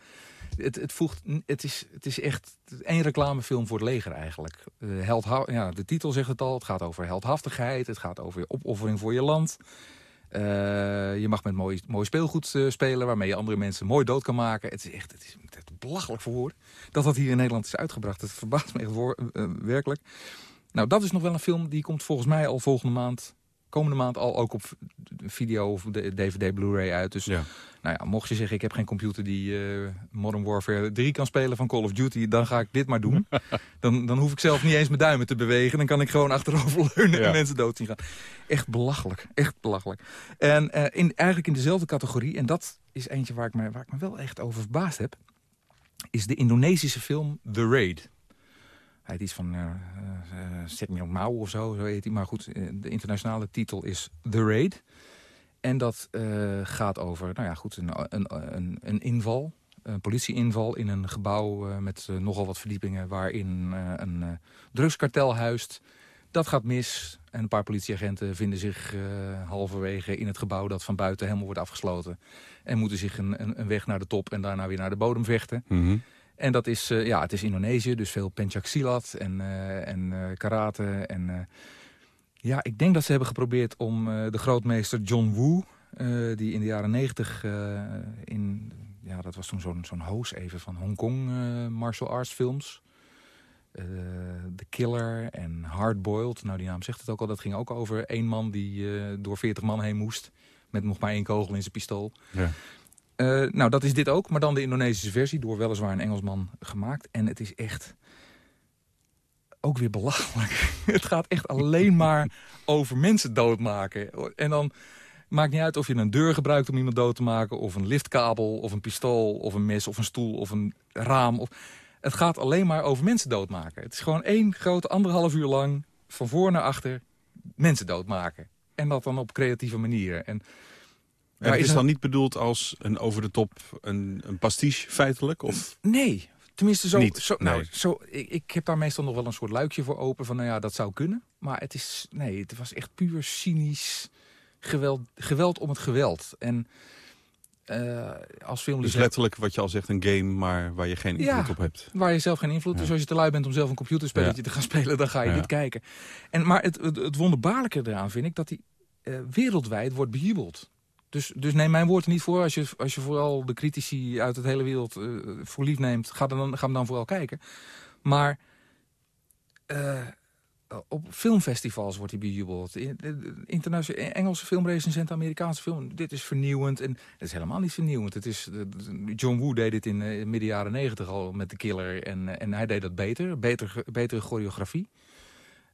het, het, voegt, het, is, het is echt één reclamefilm voor het leger eigenlijk. Uh, held, ja, de titel zegt het al, het gaat over heldhaftigheid... het gaat over opoffering voor je land... Je mag met mooi, mooi speelgoed spelen waarmee je andere mensen mooi dood kan maken. Het is echt het is, het belachelijk voor woord. Dat dat hier in Nederland is uitgebracht, het verbaast me echt werkelijk. Nou, dat is nog wel een film die komt volgens mij al volgende maand, komende maand al ook op video of DVD, Blu-ray uit. Dus ja. nou ja, mocht je zeggen ik heb geen computer die uh, Modern Warfare 3 kan spelen van Call of Duty, dan ga ik dit maar doen. dan, dan hoef ik zelf niet eens mijn duimen te bewegen. Dan kan ik gewoon achterover leunen ja. en mensen dood zien gaan. Echt belachelijk, echt belachelijk. En uh, in, eigenlijk in dezelfde categorie, en dat is eentje waar ik, me, waar ik me wel echt over verbaasd heb, is de Indonesische film The Raid. Hij heet iets van uh, On Mouw of zo, zo heet hij. Maar goed, de internationale titel is The Raid. En dat gaat over, nou ja, goed, een, een, een, een inval een politieinval in een gebouw met nogal wat verdiepingen... waarin een drugskartel huist. Dat gaat mis en een paar politieagenten vinden zich halverwege in het gebouw... dat van buiten helemaal wordt afgesloten. En moeten zich een, een, een weg naar de top en daarna weer naar de bodem vechten. Mm en dat is, uh, ja, het is Indonesië, dus veel pencak silat en, uh, en uh, karate. En, ja, ik denk dat ze hebben geprobeerd om de grootmeester John Woo... die in de jaren negentig in... Ja, dat was toen zo'n zo'n host even van Hongkong martial arts films... The Killer en Hardboiled. Nou, die naam zegt het ook al. Dat ging ook over één man die door 40 man heen moest. Met nog maar één kogel in zijn pistool. Ja. Uh, nou, dat is dit ook, maar dan de Indonesische versie... door weliswaar een Engelsman gemaakt. En het is echt ook weer belachelijk. het gaat echt alleen maar over mensen doodmaken. En dan maakt niet uit of je een deur gebruikt om iemand dood te maken... of een liftkabel, of een pistool, of een mes, of een stoel, of een raam. Of... Het gaat alleen maar over mensen doodmaken. Het is gewoon één grote anderhalf uur lang... van voor naar achter mensen doodmaken. En dat dan op creatieve manieren. En maar is, is dan niet bedoeld als een over de top, een, een pastiche feitelijk? Of? Nee, tenminste zo. Niet, zo, nou, zo ik, ik, heb daar meestal nog wel een soort luikje voor open van, nou ja, dat zou kunnen. Maar het is, nee, het was echt puur cynisch geweld, geweld om het geweld. En uh, als film dus letterlijk wat je al zegt, een game, maar waar je geen invloed op hebt. waar je zelf geen invloed. Ja. Dus als je te lui bent om zelf een computerspelletje ja. te gaan spelen, dan ga je dit kijken. En, maar het, het, het wonderbaarlijke eraan vind ik dat die uh, wereldwijd wordt bejubeld. Dus, dus neem mijn woord er niet voor. Als je, als je vooral de critici uit het hele wereld uh, voor lief neemt... Ga, dan, ga dan vooral kijken. Maar uh, op filmfestivals wordt hij bejubeld. Internationale Engelse filmrecensenten, Amerikaanse film. Dit is vernieuwend. En het is helemaal niet vernieuwend. Het is, John Woo deed dit in uh, midden jaren negentig al met The Killer. En, en hij deed dat beter. beter betere choreografie.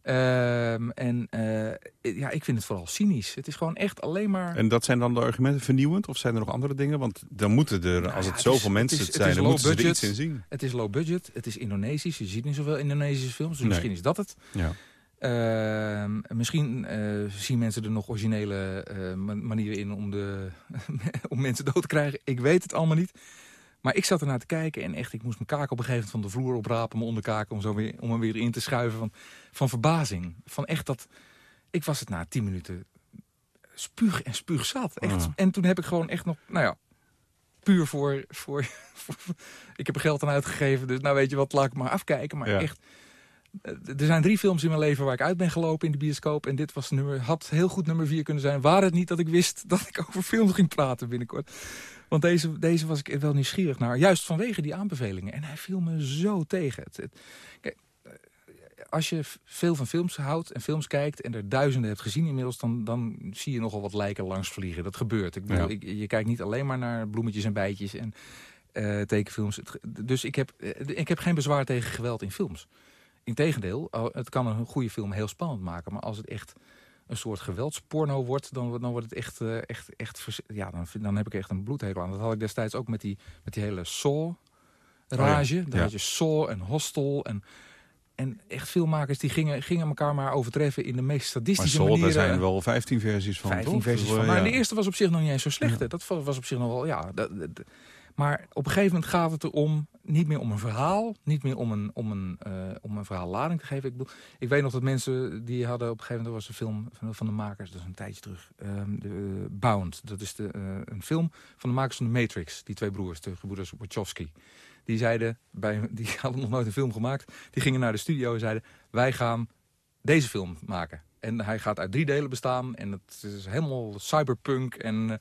Um, en uh, ja, ik vind het vooral cynisch. Het is gewoon echt alleen maar... En dat zijn dan de argumenten vernieuwend? Of zijn er nog andere dingen? Want dan moeten er, nou, als het, het zoveel is, mensen het, is, zijn, dan moeten budget, ze er iets in zien. Het is low budget, het is Indonesisch. Je ziet niet zoveel Indonesische films, dus nee. misschien is dat het. Ja. Uh, misschien uh, zien mensen er nog originele uh, manieren in om, de, om mensen dood te krijgen. Ik weet het allemaal niet. Maar ik zat ernaar te kijken en echt, ik moest mijn kaak op een gegeven moment van de vloer oprapen, mijn onderkaak, om, zo weer, om hem weer in te schuiven van, van verbazing. Van echt dat, ik was het na tien minuten spuug en spuug zat. Echt. Ah. En toen heb ik gewoon echt nog, nou ja, puur voor, voor, voor, ik heb er geld aan uitgegeven, dus nou weet je wat, laat ik maar afkijken. Maar Ja. echt, eh, er zijn drie films in mijn leven waar ik uit ben gelopen in de bioscoop. En dit was nummer, had heel goed nummer vier kunnen zijn. Waar het niet dat ik wist dat ik over films ging praten binnenkort. Want deze, deze was ik wel nieuwsgierig naar. Juist vanwege die aanbevelingen. En hij viel me zo tegen. Het, het- kijk, eh, als je veel van films houdt en films kijkt... en er duizenden hebt gezien inmiddels... dan, dan zie je nogal wat lijken langs vliegen. Dat gebeurt. Ik bedoel, Ja. ik, je kijkt niet alleen maar naar bloemetjes en bijtjes... en eh, tekenfilms. Dus ik heb, eh, ik heb geen bezwaar tegen geweld in films. Integendeel, het kan een goede film heel spannend maken. Maar als het echt een soort geweldsporno wordt, dan, wordt- dan wordt het echt, eh, echt, echt ja, dan, dan heb ik echt een bloedhekel aan. Dat had ik destijds ook met die, met die hele Saw-rage. Oh ja, Dan ja. had je Saw en Hostel en... En echt filmmakers die gingen, gingen elkaar maar overtreffen in de meest Maar sadistische Sol, daar manieren. zijn wel 15 versies van, 15 toch? versies van. Maar ja. de eerste was op zich nog niet eens zo slecht. hè. Dat was op zich nog wel, ja. maar op een gegeven moment gaat het erom, niet meer om een verhaal, niet meer om een, om een, eh, om een verhaallading te geven. Ik, bedoel, ik weet nog dat mensen die hadden op een gegeven moment, was een film van, van de makers, dat is een tijdje terug, ehm, de, eh, Bound. Dat is de, eh, een film van de makers van de Matrix, die twee broers, de gebroeders Wachowski. Die zeiden, bij, die hadden nog nooit een film gemaakt, die gingen naar de studio en zeiden, wij gaan deze film maken. En hij gaat uit drie delen bestaan. En het is helemaal cyberpunk. En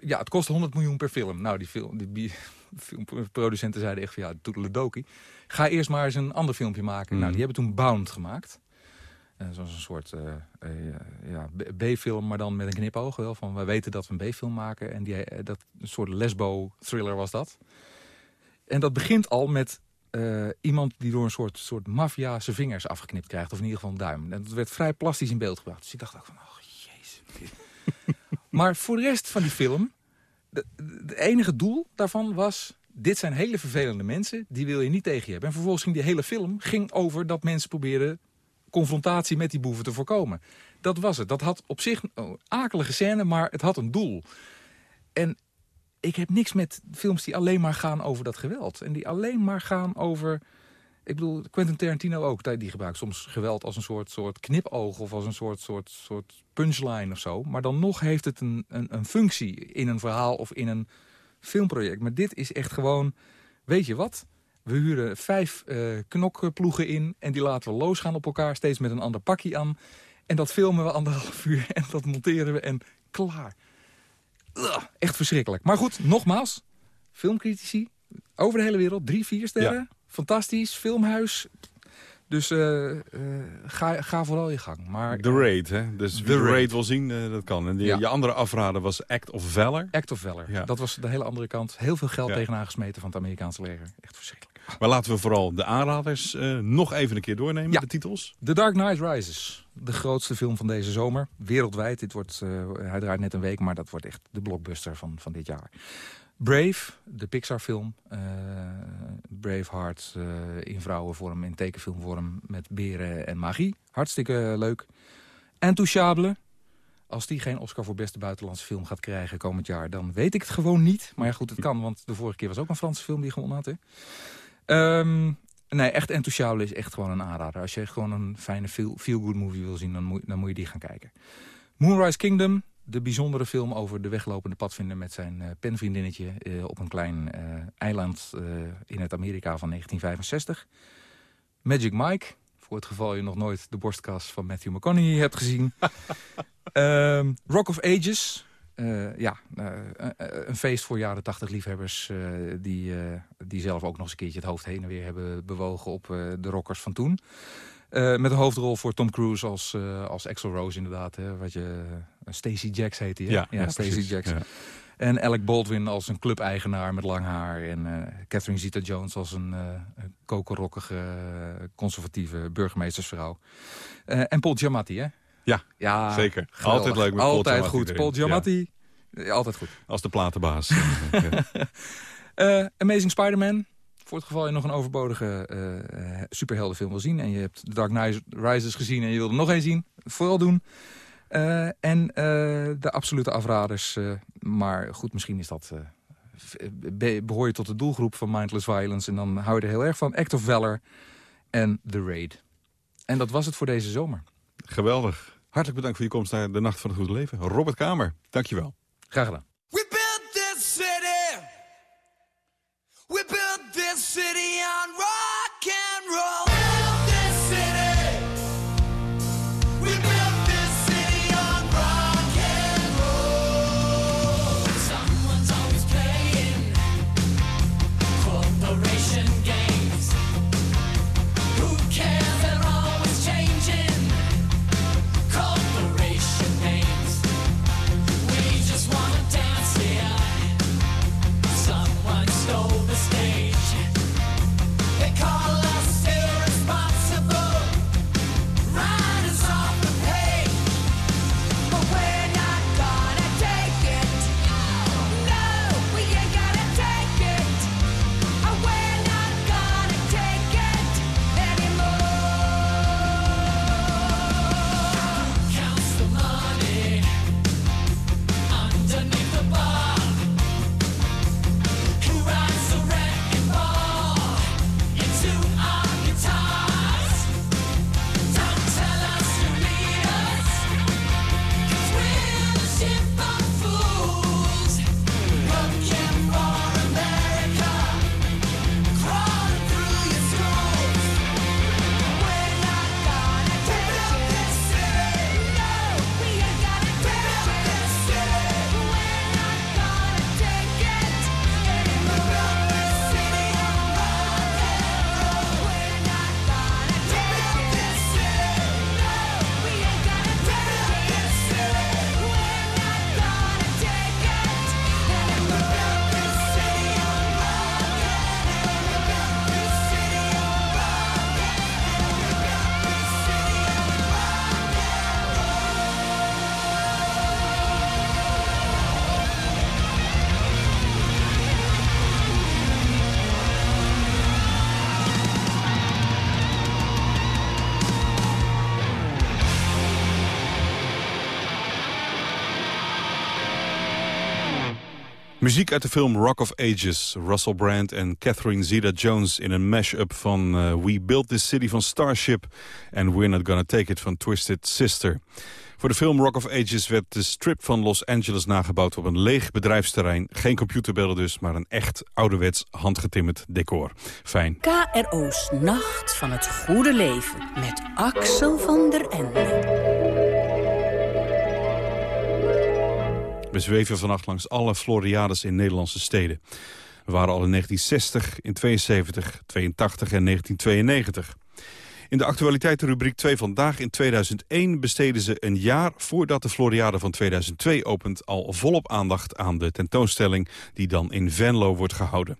ja, het kost 100 miljoen per film. Nou, die, film, die filmproducenten zeiden echt van ja, toedeledokie. Ga eerst maar eens een ander filmpje maken. Mhm. Nou, die hebben toen Bound gemaakt. Eh, Zoals een soort eh, eh, ja, B-film, maar dan met een knipoog. Wel, van wij weten dat we een B-film maken. En die, dat, een soort lesbo-thriller was dat. En dat begint al met iemand die door een soort, soort maffia zijn vingers afgeknipt krijgt. Of in ieder geval een duim. En dat werd vrij plastisch in beeld gebracht. Dus ik dacht ook van, oh jezus. maar voor de rest van die film... De enige doel daarvan was dit zijn hele vervelende mensen, die wil je niet tegen je hebben. En vervolgens ging die hele film ging over dat mensen probeerden confrontatie met die boeven te voorkomen. Dat was het. Dat had op zich een akelige scène, maar het had een doel. En ik heb niks met films die alleen maar gaan over dat geweld. En die alleen maar gaan over... Ik bedoel, Quentin Tarantino ook. Die gebruikt soms geweld als een soort, soort knipoog... of als een soort, soort, soort punchline of zo. Maar dan nog heeft het een, een, een functie in een verhaal of in een filmproject. Maar dit is echt gewoon... Weet je wat? We huren vijf uh, knokploegen in... en die laten we losgaan op elkaar, steeds met een ander pakje aan. En dat filmen we anderhalf uur en dat monteren we en klaar echt verschrikkelijk. Maar goed, nogmaals, filmcritici over de hele wereld, drie, vier sterren. Fantastisch, filmhuis. Dus uh, uh, ga, ga vooral je gang. Maar, The Raid, hè? Dus wie The Raid wil zien, uh, dat kan. En die, je andere afrader was Act of Valor. Act of Valor, ja. dat was de hele andere kant. Heel veel geld tegenaan gesmeten van het Amerikaanse leger. Echt verschrikkelijk. Maar laten we vooral de aanraders nog even een keer doornemen, de titels. The Dark Knight Rises. De grootste film van deze zomer. Wereldwijd. Dit wordt, hij draait net een week, maar dat wordt echt de blockbuster van, van dit jaar. Brave, de Pixar-film. Uh, Braveheart uh, in vrouwenvorm, in tekenfilmvorm met beren en magie. Hartstikke leuk. Intouchable. Als die geen Oscar voor beste buitenlandse film gaat krijgen komend jaar... dan weet ik het gewoon niet. Maar ja, goed, het kan, want de vorige keer was ook een Franse film die gewonnen had. Hè? Um, nee, echt Intouchable is echt gewoon een aanrader. Als je gewoon een fijne feel-good movie wil zien, dan moet, dan moet je die gaan kijken. Moonrise Kingdom, de bijzondere film over de weglopende padvinder met zijn uh, penvriendinnetje uh, op een klein uh, eiland in het Amerika van 1965. Magic Mike, voor het geval je nog nooit de borstkas van Matthew McConaughey hebt gezien. um, Rock of Ages, ja, een feest voor jaren 80 liefhebbers die, die zelf ook nog eens een keertje het hoofd heen en weer hebben bewogen op de rockers van toen. Met een hoofdrol voor Tom Cruise als, als Axel Rose inderdaad. Hè, wat je, uh, Stacey Jacks heet hij. Ja, ja, Stacey Jacks. Ja. En Alec Baldwin als een clubeigenaar met lang haar. En Catherine Zeta-Jones als een kokerrokkige, conservatieve burgemeestersvrouw. en Paul Giamatti, hè? Ja, ja zeker. Altijd leuk met Altijd Paul goed. Paul Giamatti, altijd goed. Als de platenbaas. Amazing Spider-Man voor het geval je nog een overbodige uh, superheldenfilm wil zien... en je hebt The Dark Knight Rises gezien en je wil er nog één zien... vooral doen. Uh, en de absolute afraders. maar goed, misschien is dat... behoor je tot de doelgroep van Mindless Violence... en dan hou je er heel erg van. Act of Valor en The Raid. En dat was het voor deze zomer. Geweldig. Hartelijk bedankt voor je komst naar de Nacht van het Goede Leven. Robert Kamer, dankjewel. Graag gedaan. city on rock Muziek uit de film Rock of Ages. Russell Brand en Catherine Zeta-Jones in een mash-up van uh, We Built This City van Starship... en We're Not Gonna Take It van Twisted Sister. Voor de film Rock of Ages werd de strip van Los Angeles nagebouwd op een leeg bedrijfsterrein. Geen computerbeelden dus, maar een echt ouderwets handgetimmerd decor. Fijn. KRO's Nacht van het Goede Leven met Axel van der Ende. We zweven vannacht langs alle Floriades in Nederlandse steden. We waren al in 1960, in 72, 82 en 1992. In de actualiteitenrubriek 2 vandaag in 2001 besteden ze een jaar voordat de Floriade van 2002 opent al volop aandacht aan de tentoonstelling die dan in Venlo wordt gehouden.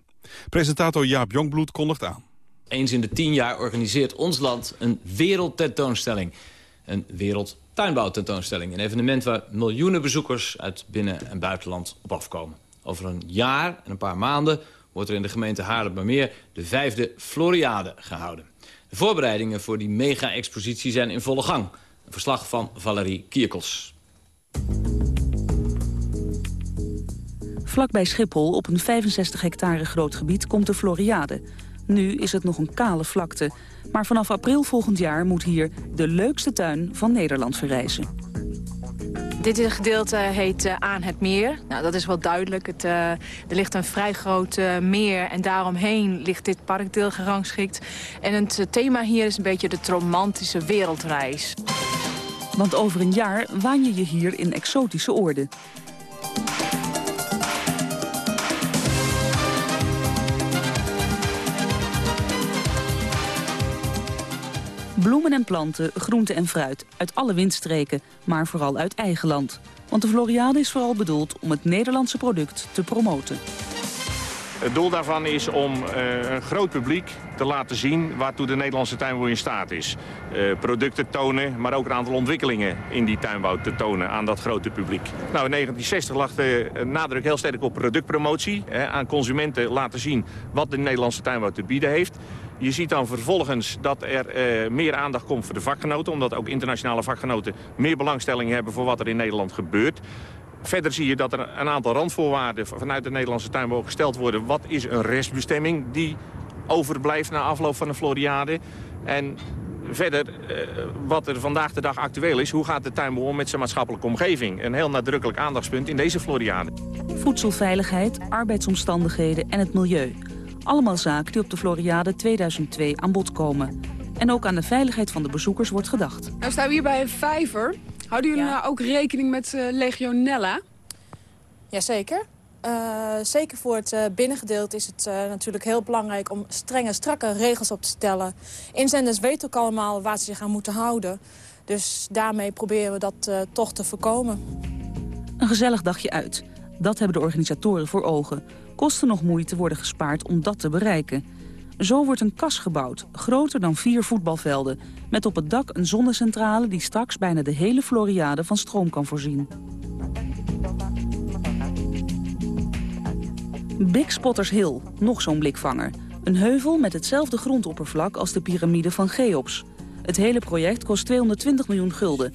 Presentator Jaap Jongbloed kondigt aan. Eens in de tien jaar organiseert ons land een wereldtentoonstelling. Een wereld tuinbouwtentoonstelling. Een evenement waar miljoenen bezoekers uit binnen- en buitenland op afkomen. Over een jaar en een paar maanden wordt er in de gemeente Haarlemmermeer de vijfde Floriade gehouden. De voorbereidingen voor die mega-expositie zijn in volle gang. Een verslag van Valerie Kierkels. Vlakbij Schiphol, op een 65 hectare groot gebied, komt de Floriade. Nu is het nog een kale vlakte. Maar vanaf april volgend jaar moet hier de leukste tuin van Nederland verrijzen. Dit gedeelte heet uh, Aan het Meer. Nou, dat is wel duidelijk. Het, uh, er ligt een vrij groot uh, meer en daaromheen ligt dit parkdeel gerangschikt. En het thema hier is een beetje de romantische wereldreis. Want over een jaar waan je je hier in exotische oorden. Bloemen en planten, groenten en fruit. Uit alle windstreken, maar vooral uit eigen land. Want de Floriade is vooral bedoeld om het Nederlandse product te promoten. Het doel daarvan is om uh, een groot publiek te laten zien waartoe de Nederlandse tuinbouw in staat is. Uh, producten tonen, maar ook een aantal ontwikkelingen in die tuinbouw te tonen aan dat grote publiek. Nou, in 1960 lag de nadruk heel sterk op productpromotie. Hè, aan consumenten laten zien wat de Nederlandse tuinbouw te bieden heeft. Je ziet dan vervolgens dat er uh, meer aandacht komt voor de vakgenoten... omdat ook internationale vakgenoten meer belangstelling hebben... voor wat er in Nederland gebeurt. Verder zie je dat er een aantal randvoorwaarden vanuit de Nederlandse tuinbouw gesteld worden. Wat is een restbestemming die overblijft na afloop van de Floriade? En verder, uh, wat er vandaag de dag actueel is... hoe gaat de tuinbouw om met zijn maatschappelijke omgeving? Een heel nadrukkelijk aandachtspunt in deze Floriade. Voedselveiligheid, arbeidsomstandigheden en het milieu... Allemaal zaken die op de Floriade 2002 aan bod komen. En ook aan de veiligheid van de bezoekers wordt gedacht. Nou staan we hier bij een vijver. Houden jullie nou ook rekening met uh, legionella? Jazeker. Uh, zeker voor het uh, binnengedeelte is het uh, natuurlijk heel belangrijk om strenge, strakke regels op te stellen. Inzenders weten ook allemaal waar ze zich aan moeten houden. Dus daarmee proberen we dat toch te voorkomen. Een gezellig dagje uit. Dat hebben de organisatoren voor ogen kosten nog moeite worden gespaard om dat te bereiken. Zo wordt een kas gebouwd, groter dan vier voetbalvelden... met op het dak een zonnecentrale die straks bijna de hele Floriade van stroom kan voorzien. Big Spotters Hill, nog zo'n blikvanger. Een heuvel met hetzelfde grondoppervlak als de piramide van Cheops. Het hele project kost 220 miljoen gulden.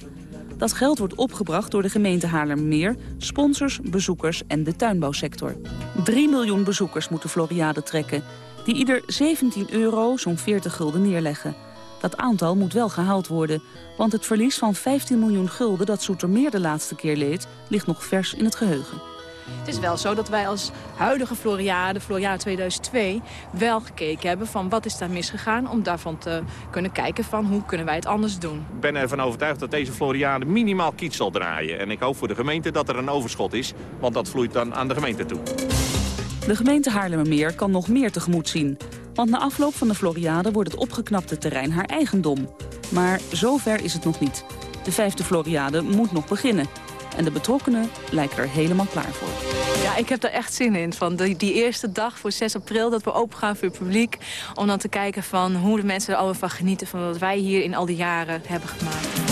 Dat geld wordt opgebracht door de gemeente Haarlemmermeer, sponsors, bezoekers en de tuinbouwsector. 3 miljoen bezoekers moeten Floriade trekken, die ieder 17 euro, zo'n 40 gulden neerleggen. Dat aantal moet wel gehaald worden, want het verlies van 15 miljoen gulden dat Soetermeer de laatste keer leed, ligt nog vers in het geheugen. Het is wel zo dat wij als huidige Floriade, Floriade 2002, wel gekeken hebben van wat is daar misgegaan. Om daarvan te kunnen kijken van hoe kunnen wij het anders doen. Ik ben ervan overtuigd dat deze Floriade minimaal kiet zal draaien. En ik hoop voor de gemeente dat er een overschot is, want dat vloeit dan aan de gemeente toe. De gemeente Haarlemmermeer kan nog meer tegemoet zien. Want na afloop van de Floriade wordt het opgeknapte terrein haar eigendom. Maar zover is het nog niet. De vijfde Floriade moet nog beginnen. En de betrokkenen lijken er helemaal klaar voor. Ja, ik heb er echt zin in. Van die, die eerste dag voor 6 april dat we open gaan voor het publiek. Om dan te kijken van hoe de mensen er allemaal van genieten... van wat wij hier in al die jaren hebben gemaakt.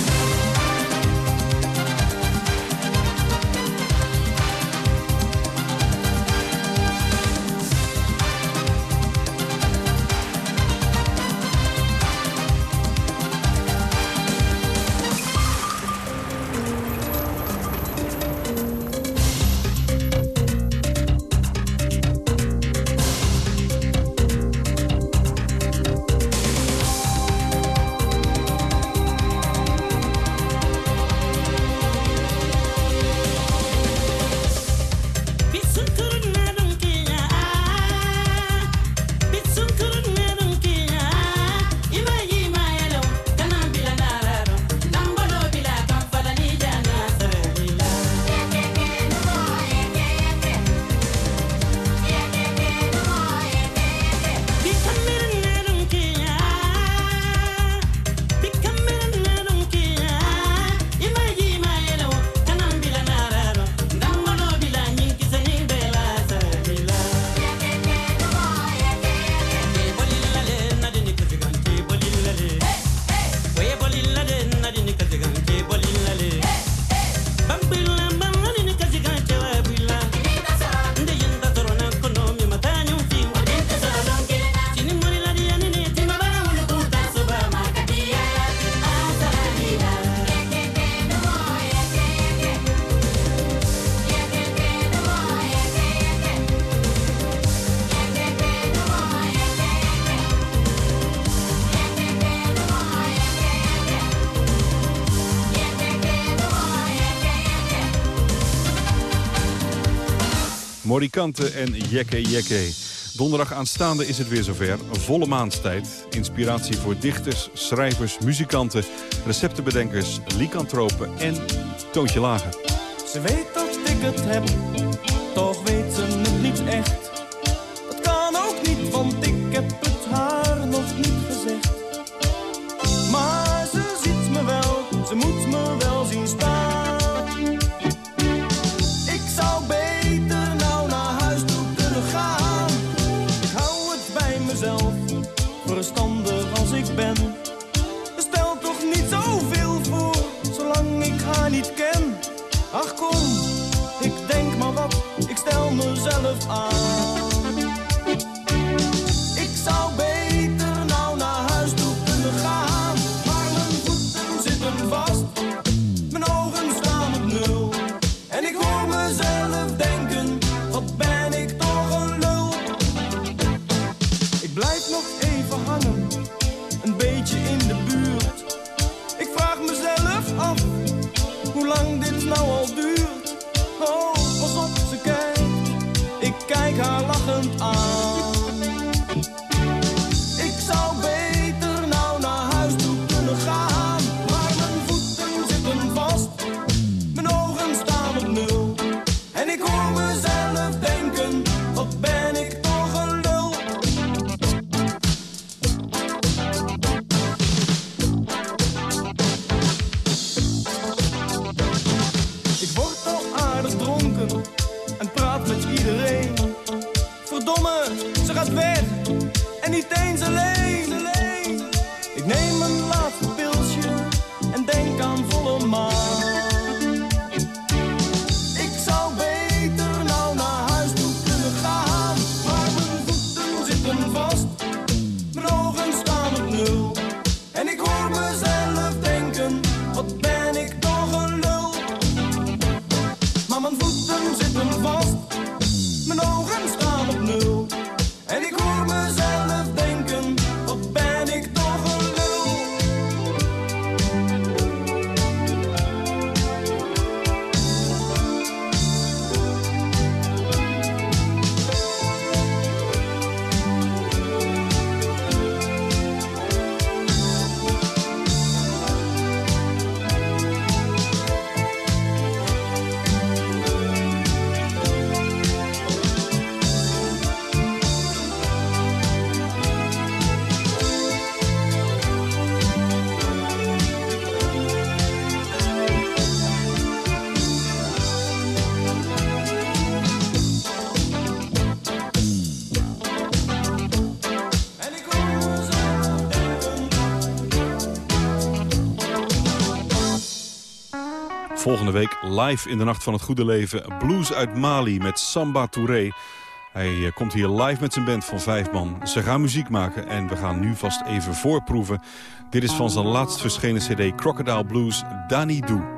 Morikante en Jekke Jekke. Donderdag aanstaande is het weer zover. Volle maandstijd. Inspiratie voor dichters, schrijvers, muzikanten, receptenbedenkers, likantropen en toontje lagen. Ze weet dat ik het heb Volgende week live in de Nacht van het Goede Leven. Blues uit Mali met Samba Touré. Hij eh, komt hier live met zijn band van vijf man. Ze gaan muziek maken en we gaan nu vast even voorproeven. Dit is van zijn laatst verschenen cd Crocodile Blues, Danny Doe.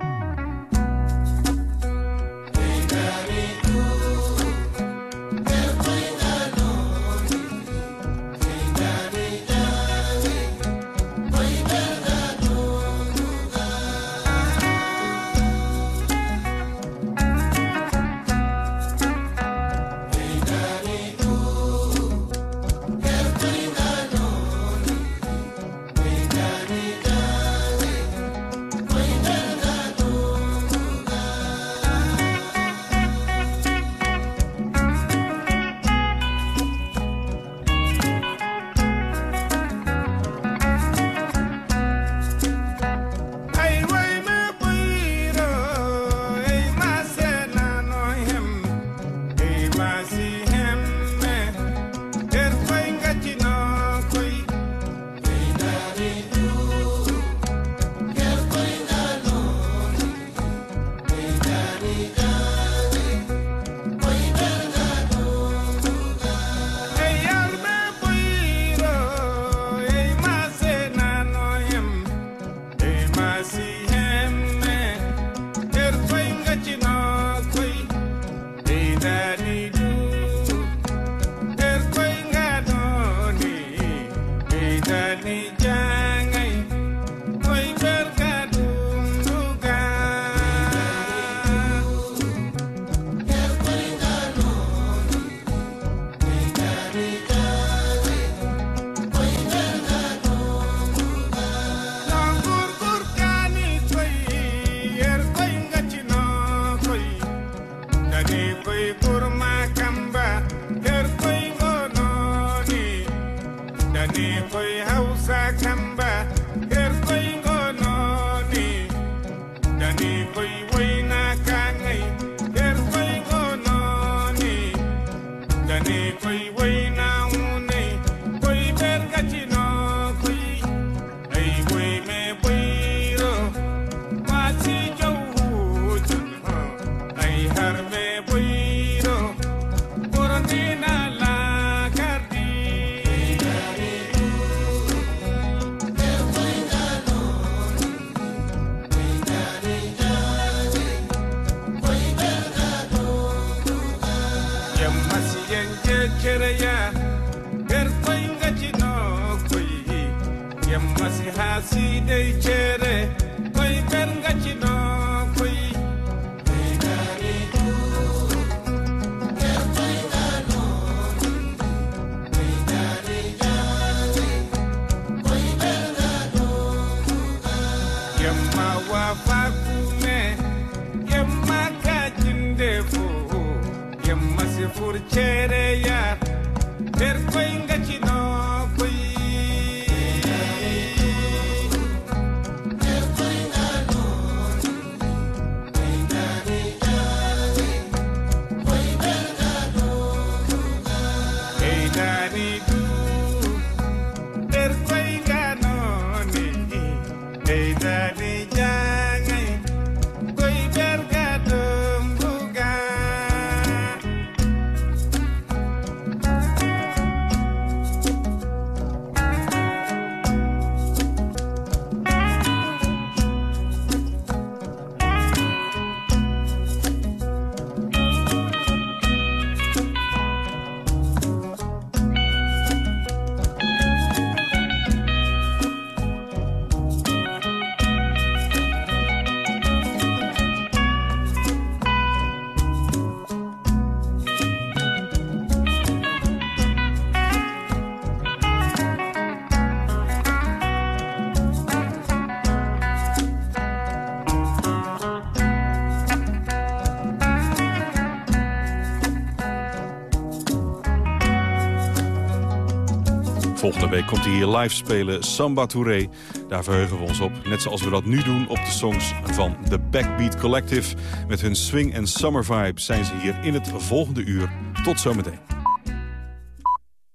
Volgende week komt hij hier live spelen, Samba Touré. Daar verheugen we ons op. Net zoals we dat nu doen op de songs van The Backbeat Collective. Met hun swing en summer vibe zijn ze hier in het volgende uur. Tot zometeen.